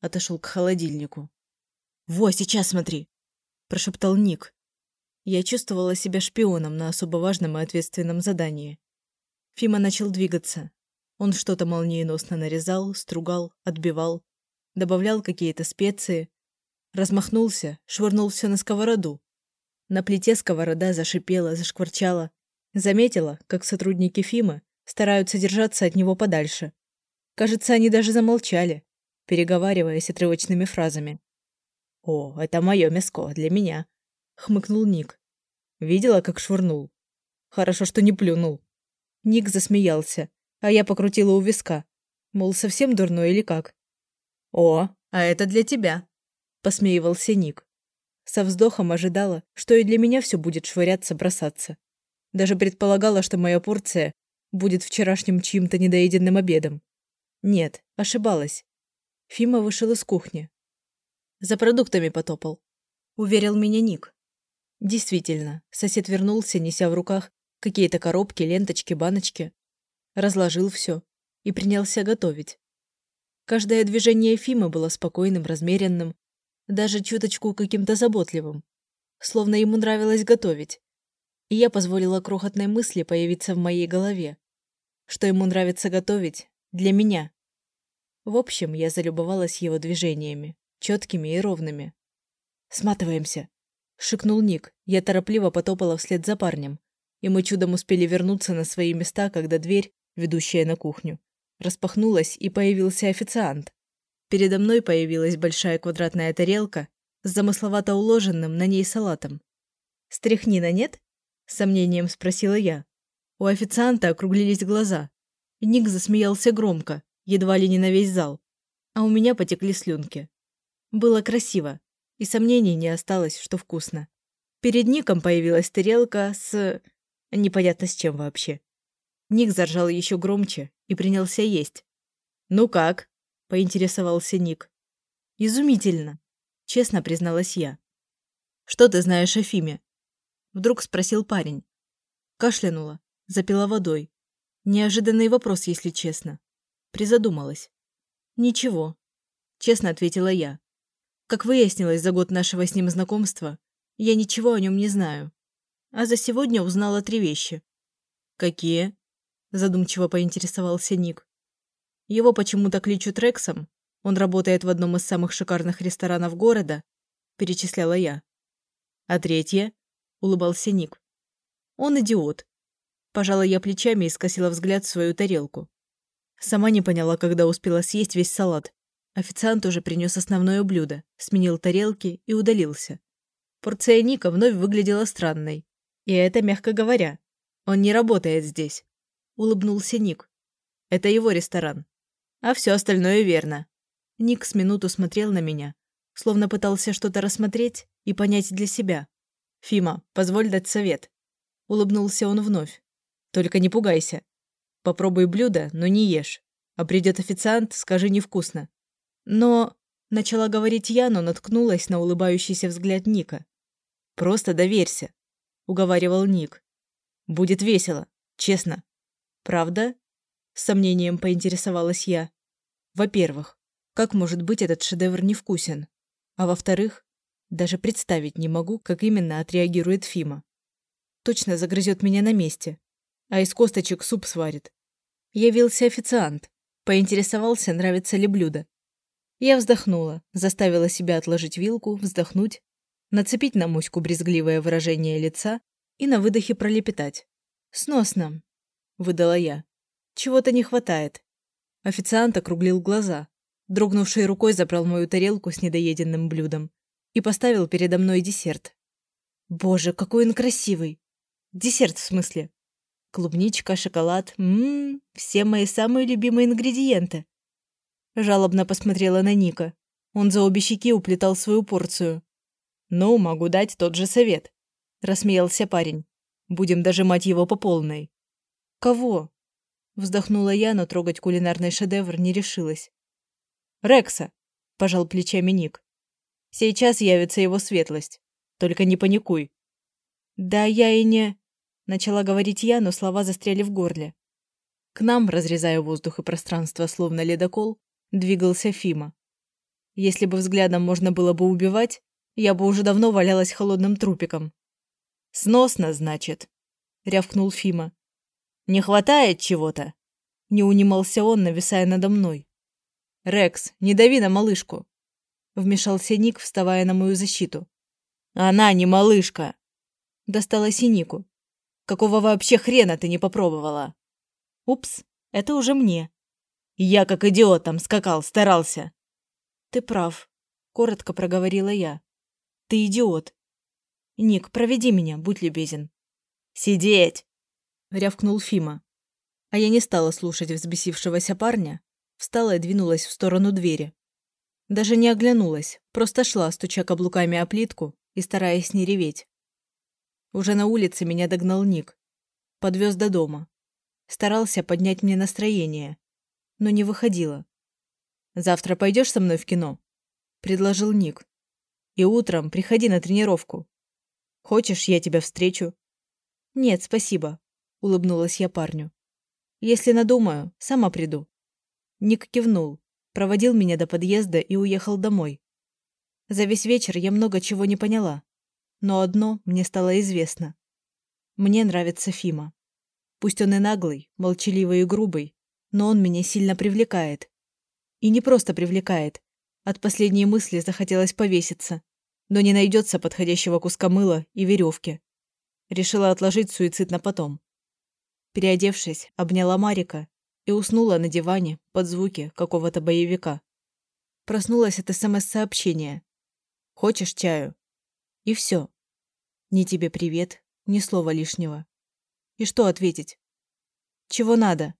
Отошел к холодильнику. «Во, сейчас смотри!» – прошептал Ник. Я чувствовала себя шпионом на особо важном и ответственном задании. Фима начал двигаться, он что-то молниеносно нарезал, стругал, отбивал, добавлял какие-то специи, размахнулся, швырнул все на сковороду. На плите сковорода зашипела, зашкварчала. Заметила, как сотрудники Фимы стараются держаться от него подальше. Кажется, они даже замолчали, переговариваясь отрывочными фразами. «О, это мое мяско, для меня», — хмыкнул Ник. Видела, как швырнул. Хорошо, что не плюнул. Ник засмеялся, а я покрутила у виска. Мол, совсем дурной или как? «О, а это для тебя», – посмеивался Ник. Со вздохом ожидала, что и для меня все будет швыряться, бросаться. Даже предполагала, что моя порция будет вчерашним чьим-то недоеденным обедом. Нет, ошибалась. Фима вышел из кухни. За продуктами потопал. Уверил меня Ник. Действительно, сосед вернулся, неся в руках какие-то коробки, ленточки, баночки разложил все и принялся готовить. Каждое движение Фимы было спокойным, размеренным, даже чуточку каким-то заботливым, словно ему нравилось готовить. И я позволила крохотной мысли появиться в моей голове, что ему нравится готовить для меня. В общем, я залюбовалась его движениями, четкими и ровными. «Сматываемся!» — шикнул Ник. Я торопливо потопала вслед за парнем, и мы чудом успели вернуться на свои места, когда дверь ведущая на кухню, распахнулась, и появился официант. Передо мной появилась большая квадратная тарелка с замысловато уложенным на ней салатом. «Стряхнина нет?» – сомнением спросила я. У официанта округлились глаза. Ник засмеялся громко, едва ли не на весь зал. А у меня потекли слюнки. Было красиво, и сомнений не осталось, что вкусно. Перед Ником появилась тарелка с... непонятно с чем вообще. Ник заржал еще громче и принялся есть. «Ну как?» – поинтересовался Ник. «Изумительно!» Честно призналась я. «Что ты знаешь о Фиме?» Вдруг спросил парень. Кашлянула, запила водой. Неожиданный вопрос, если честно. Призадумалась. «Ничего», — честно ответила я. Как выяснилось за год нашего с ним знакомства, я ничего о нем не знаю. А за сегодня узнала три вещи. «Какие?» – задумчиво поинтересовался Ник. Его почему-то кличут Рексом. Он работает в одном из самых шикарных ресторанов города, перечисляла я. А третье? улыбался Ник. Он идиот. Пожала я плечами и скосила взгляд в свою тарелку. Сама не поняла, когда успела съесть весь салат. Официант уже принес основное блюдо, сменил тарелки и удалился. Порция Ника вновь выглядела странной. И это мягко говоря. Он не работает здесь. Улыбнулся Ник. Это его ресторан. А все остальное верно. Ник с минуту смотрел на меня, словно пытался что-то рассмотреть и понять для себя. «Фима, позволь дать совет». Улыбнулся он вновь. «Только не пугайся. Попробуй блюдо, но не ешь. А придет официант, скажи невкусно. Но...» Начала говорить я, но наткнулась на улыбающийся взгляд Ника. «Просто доверься», — уговаривал Ник. «Будет весело, честно». «Правда?» — с сомнением поинтересовалась я. «Во-первых, как может быть этот шедевр невкусен? А во-вторых, даже представить не могу, как именно отреагирует Фима. Точно загрызет меня на месте, а из косточек суп сварит. Явился официант, поинтересовался, нравится ли блюдо. Я вздохнула, заставила себя отложить вилку, вздохнуть, нацепить на Муську брезгливое выражение лица и на выдохе пролепетать. «Сносно», — выдала я. «Чего-то не хватает». Официант округлил глаза, дрогнувшей рукой забрал мою тарелку с недоеденным блюдом и поставил передо мной десерт. Боже, какой он красивый! Десерт, в смысле. Клубничка, шоколад, ммм, все мои самые любимые ингредиенты. Жалобно посмотрела на Ника. Он за обе щеки уплетал свою порцию. «Ну, могу дать тот же совет», – рассмеялся парень. «Будем дожимать его по полной». «Кого?» – вздохнула я, но трогать кулинарный шедевр не решилась. «Рекса», – пожал плечами Ник. «Сейчас явится его светлость. Только не паникуй». «Да я и не...» Начала говорить я, но слова застряли в горле. К нам, разрезая воздух и пространство, словно ледокол, двигался Фима. Если бы взглядом можно было бы убивать, я бы уже давно валялась холодным трупиком. «Сносно, значит», — рявкнул Фима. «Не хватает чего-то?» Не унимался он, нависая надо мной. «Рекс, не дави на малышку!» Вмешался Ник, вставая на мою защиту. «Она не малышка!» Досталась и Нику. Какого вообще хрена ты не попробовала? Упс, это уже мне. Я как идиот там скакал, старался. Ты прав, коротко проговорила я. Ты идиот. Ник, проведи меня, будь любезен. Сидеть! рявкнул Фима. А я не стала слушать взбесившегося парня, встала и двинулась в сторону двери. Даже не оглянулась, просто шла, стуча каблуками о плитку и стараясь не реветь. Уже на улице меня догнал Ник. Подвез до дома. Старался поднять мне настроение, но не выходило. «Завтра пойдешь со мной в кино?» – предложил Ник. «И утром приходи на тренировку. Хочешь, я тебя встречу?» «Нет, спасибо», – улыбнулась я парню. «Если надумаю, сама приду». Ник кивнул, проводил меня до подъезда и уехал домой. За весь вечер я много чего не поняла но одно мне стало известно. Мне нравится Фима. Пусть он и наглый, молчаливый и грубый, но он меня сильно привлекает. И не просто привлекает. От последней мысли захотелось повеситься, но не найдется подходящего куска мыла и веревки. Решила отложить суицид на потом. Переодевшись, обняла Марика и уснула на диване под звуки какого-то боевика. Проснулась от СМС-сообщения. «Хочешь чаю?» И все. Ни тебе привет, ни слова лишнего. И что ответить? Чего надо?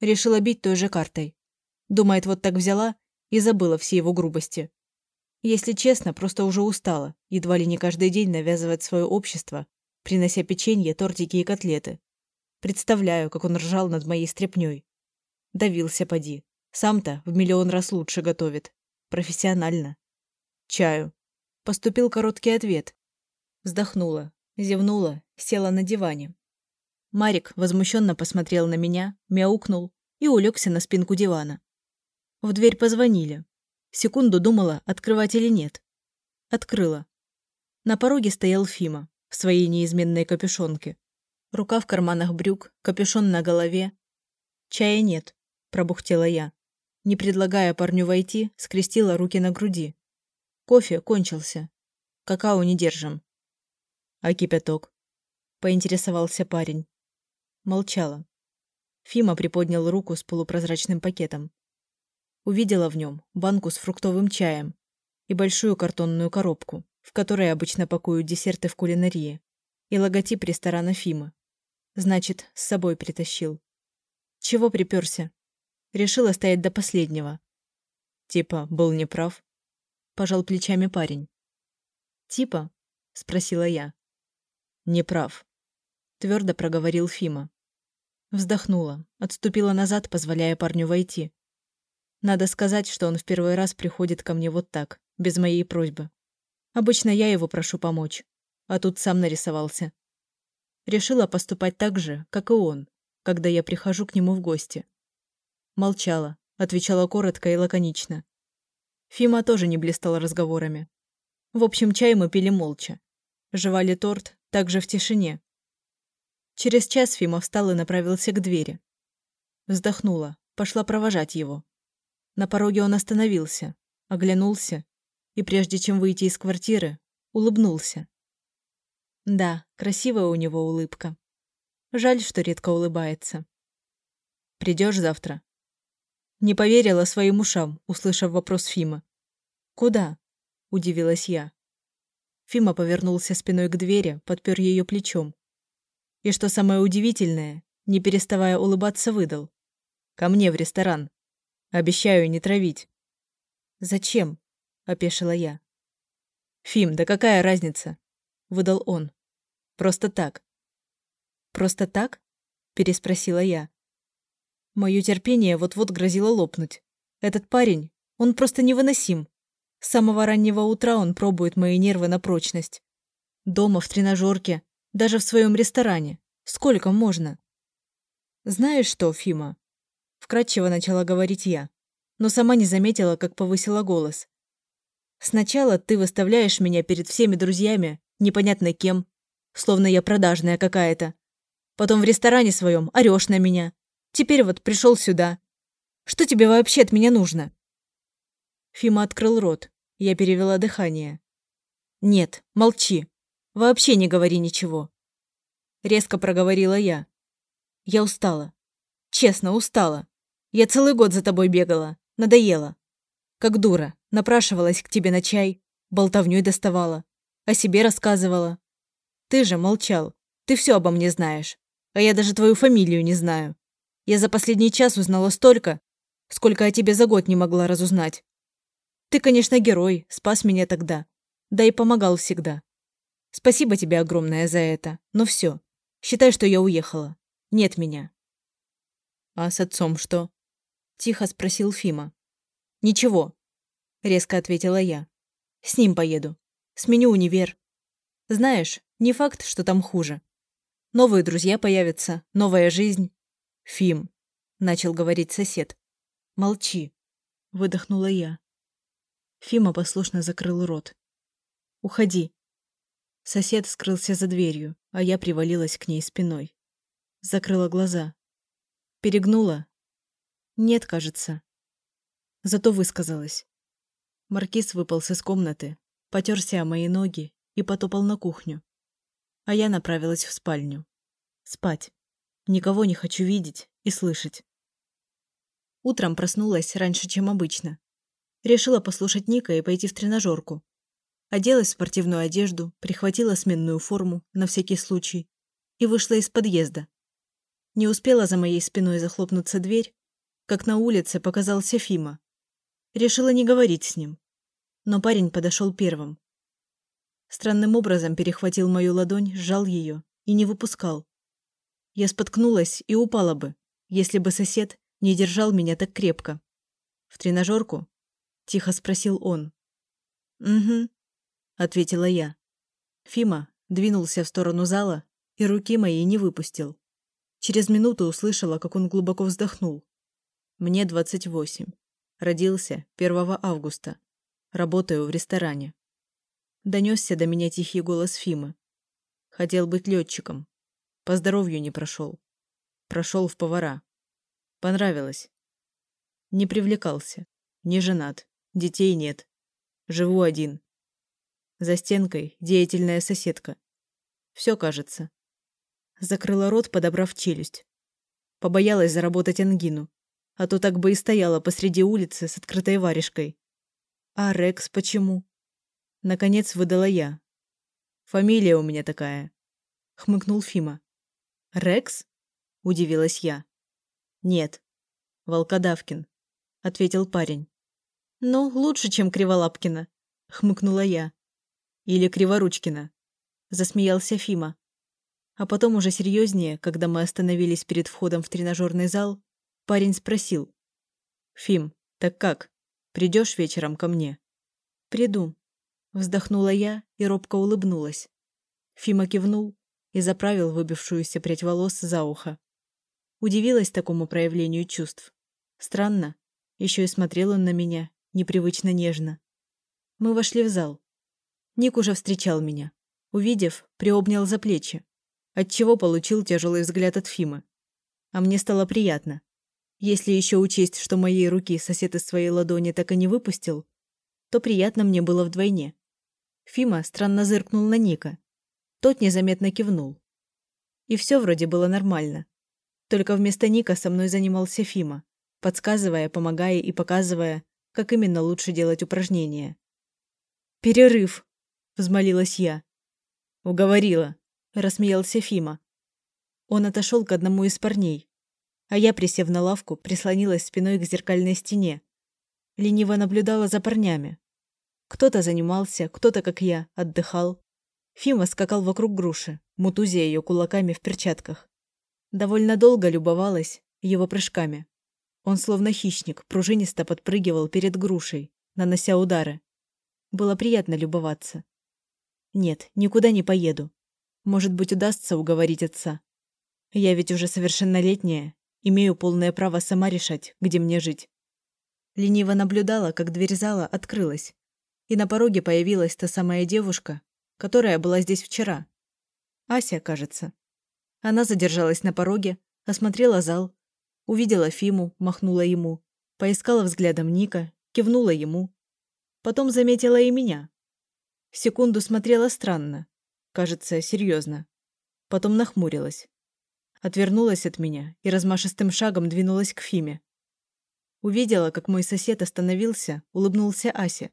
Решила бить той же картой. Думает, вот так взяла и забыла все его грубости. Если честно, просто уже устала, едва ли не каждый день навязывать свое общество, принося печенье, тортики и котлеты. Представляю, как он ржал над моей стряпнёй. Давился поди. Сам-то в миллион раз лучше готовит. Профессионально. Чаю. Поступил короткий ответ. Вздохнула, зевнула, села на диване. Марик возмущенно посмотрел на меня, мяукнул и улегся на спинку дивана. В дверь позвонили. Секунду думала, открывать или нет. Открыла. На пороге стоял Фима в своей неизменной капюшонке. Рука в карманах брюк, капюшон на голове. «Чая нет», – пробухтела я. Не предлагая парню войти, скрестила руки на груди. Кофе кончился. Какао не держим. А кипяток? Поинтересовался парень. Молчала. Фима приподнял руку с полупрозрачным пакетом. Увидела в нем банку с фруктовым чаем и большую картонную коробку, в которой обычно пакуют десерты в кулинарии, и логотип ресторана Фима. Значит, с собой притащил. Чего приперся? Решила стоять до последнего. Типа, был неправ. Пожал плечами парень. Типа? Спросила я. Неправ. Твердо проговорил Фима. Вздохнула, отступила назад, позволяя парню войти. Надо сказать, что он в первый раз приходит ко мне вот так, без моей просьбы. Обычно я его прошу помочь, а тут сам нарисовался. Решила поступать так же, как и он, когда я прихожу к нему в гости. Молчала, отвечала коротко и лаконично. Фима тоже не блистал разговорами. В общем, чай мы пили молча. Жевали торт, также в тишине. Через час Фима встал и направился к двери. Вздохнула, пошла провожать его. На пороге он остановился, оглянулся и, прежде чем выйти из квартиры, улыбнулся. Да, красивая у него улыбка. Жаль, что редко улыбается. Придешь завтра?» Не поверила своим ушам, услышав вопрос Фима. «Куда?» – удивилась я. Фима повернулся спиной к двери, подпер ее плечом. И что самое удивительное, не переставая улыбаться, выдал. «Ко мне в ресторан. Обещаю не травить». «Зачем?» – опешила я. «Фим, да какая разница?» – выдал он. «Просто так». «Просто так?» – переспросила я. Мое терпение вот-вот грозило лопнуть. Этот парень, он просто невыносим. С самого раннего утра он пробует мои нервы на прочность. Дома, в тренажерке, даже в своем ресторане. Сколько можно? Знаешь что, Фима? Вкратчиво начала говорить я, но сама не заметила, как повысила голос. Сначала ты выставляешь меня перед всеми друзьями, непонятно кем, словно я продажная какая-то. Потом в ресторане своем орешь на меня, Теперь вот пришел сюда. Что тебе вообще от меня нужно?» Фима открыл рот. Я перевела дыхание. «Нет, молчи. Вообще не говори ничего». Резко проговорила я. «Я устала. Честно, устала. Я целый год за тобой бегала. Надоело. Как дура. Напрашивалась к тебе на чай. Болтовнёй доставала. О себе рассказывала. Ты же молчал. Ты все обо мне знаешь. А я даже твою фамилию не знаю. Я за последний час узнала столько, сколько о тебе за год не могла разузнать. Ты, конечно, герой, спас меня тогда. Да и помогал всегда. Спасибо тебе огромное за это. Но все. Считай, что я уехала. Нет меня. А с отцом что? Тихо спросил Фима. Ничего. Резко ответила я. С ним поеду. Сменю универ. Знаешь, не факт, что там хуже. Новые друзья появятся, новая жизнь. «Фим», — начал говорить сосед. «Молчи», — выдохнула я. Фима послушно закрыл рот. «Уходи». Сосед скрылся за дверью, а я привалилась к ней спиной. Закрыла глаза. Перегнула? Нет, кажется. Зато высказалась. Маркиз выполз из комнаты, потерся о мои ноги и потопал на кухню. А я направилась в спальню. Спать. Никого не хочу видеть и слышать. Утром проснулась раньше, чем обычно. Решила послушать Ника и пойти в тренажерку. Оделась в спортивную одежду, прихватила сменную форму на всякий случай и вышла из подъезда. Не успела за моей спиной захлопнуться дверь, как на улице показался Фима. Решила не говорить с ним. Но парень подошел первым. Странным образом перехватил мою ладонь, сжал ее и не выпускал. Я споткнулась и упала бы, если бы сосед не держал меня так крепко. «В тренажерку?» – тихо спросил он. «Угу», — ответила я. Фима двинулся в сторону зала и руки моей не выпустил. Через минуту услышала, как он глубоко вздохнул. Мне 28. Родился 1 августа. Работаю в ресторане. Донесся до меня тихий голос Фимы. Хотел быть летчиком. По здоровью не прошел. Прошел в повара. Понравилось. Не привлекался. Не женат. Детей нет. Живу один. За стенкой деятельная соседка. Все кажется. Закрыла рот, подобрав челюсть. Побоялась заработать ангину. А то так бы и стояла посреди улицы с открытой варежкой. А Рекс почему? Наконец выдала я. Фамилия у меня такая. Хмыкнул Фима. Рекс? Удивилась я. Нет. Волкодавкин. Ответил парень. Ну, лучше, чем Криволапкина. Хмыкнула я. Или Криворучкина. Засмеялся Фима. А потом уже серьезнее, когда мы остановились перед входом в тренажерный зал, парень спросил. «Фим, так как? Придешь вечером ко мне?» «Приду», Вздохнула я и робко улыбнулась. Фима кивнул и заправил выбившуюся прядь волос за ухо. Удивилась такому проявлению чувств. Странно, еще и смотрел он на меня непривычно нежно. Мы вошли в зал. Ник уже встречал меня. Увидев, приобнял за плечи, отчего получил тяжелый взгляд от Фимы. А мне стало приятно. Если еще учесть, что моей руки сосед из своей ладони так и не выпустил, то приятно мне было вдвойне. Фима странно зыркнул на Ника. Тот незаметно кивнул. И все вроде было нормально. Только вместо Ника со мной занимался Фима, подсказывая, помогая и показывая, как именно лучше делать упражнения. «Перерыв!» – взмолилась я. «Уговорила!» – рассмеялся Фима. Он отошел к одному из парней, а я, присев на лавку, прислонилась спиной к зеркальной стене. Лениво наблюдала за парнями, кто-то занимался, кто-то, как я, отдыхал. Фима скакал вокруг груши, мутузя ее кулаками в перчатках. Довольно долго любовалась его прыжками. Он словно хищник, пружинисто подпрыгивал перед грушей, нанося удары. Было приятно любоваться. Нет, никуда не поеду. Может быть, удастся уговорить отца. Я ведь уже совершеннолетняя, имею полное право сама решать, где мне жить. Лениво наблюдала, как дверь зала открылась, и на пороге появилась та самая девушка, которая была здесь вчера. Ася, кажется. Она задержалась на пороге, осмотрела зал, увидела Фиму, махнула ему, поискала взглядом Ника, кивнула ему. Потом заметила и меня. Секунду смотрела странно, кажется, серьезно. Потом нахмурилась. Отвернулась от меня и размашистым шагом двинулась к Фиме. Увидела, как мой сосед остановился, улыбнулся Асе.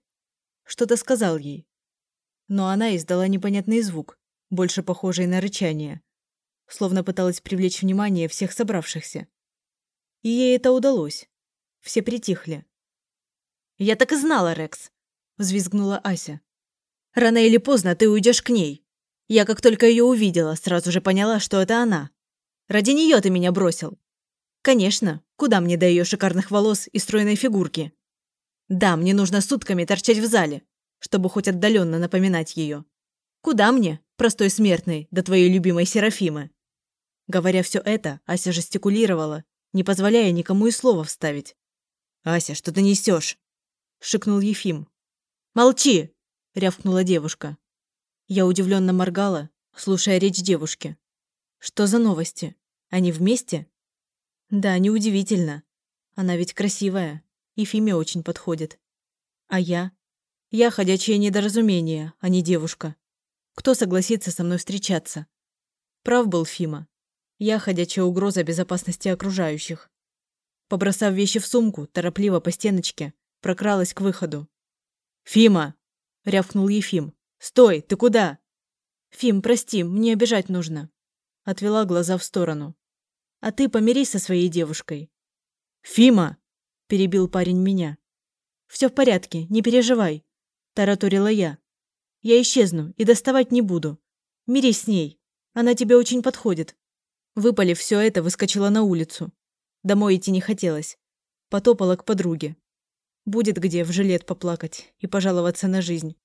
Что-то сказал ей. Но она издала непонятный звук, больше похожий на рычание, словно пыталась привлечь внимание всех собравшихся. И ей это удалось. Все притихли. «Я так и знала, Рекс!» – взвизгнула Ася. «Рано или поздно ты уйдешь к ней. Я как только ее увидела, сразу же поняла, что это она. Ради нее ты меня бросил. Конечно, куда мне до ее шикарных волос и стройной фигурки? Да, мне нужно сутками торчать в зале, чтобы хоть отдаленно напоминать ее. Куда мне, простой смертный, до твоей любимой Серафимы? Говоря все это, Ася жестикулировала, не позволяя никому и слова вставить. «Ася, что ты несешь? шикнул Ефим. «Молчи!» – рявкнула девушка. Я удивленно моргала, слушая речь девушки. «Что за новости? Они вместе?» «Да, неудивительно. Она ведь красивая». И Фиме очень подходит. А я? Я ходячее недоразумение, а не девушка. Кто согласится со мной встречаться? Прав был Фима. Я ходячая угроза безопасности окружающих. Побросав вещи в сумку, торопливо по стеночке, прокралась к выходу. «Фима!» – рявкнул Ефим. «Стой! Ты куда?» «Фим, прости, мне бежать нужно». Отвела глаза в сторону. «А ты помирись со своей девушкой». «Фима!» – перебил парень меня. «Все в порядке, не переживай», – тараторила я. «Я исчезну и доставать не буду. Мирись с ней, она тебе очень подходит». Выпалив все это, выскочила на улицу. Домой идти не хотелось. Потопала к подруге. Будет где в жилет поплакать и пожаловаться на жизнь.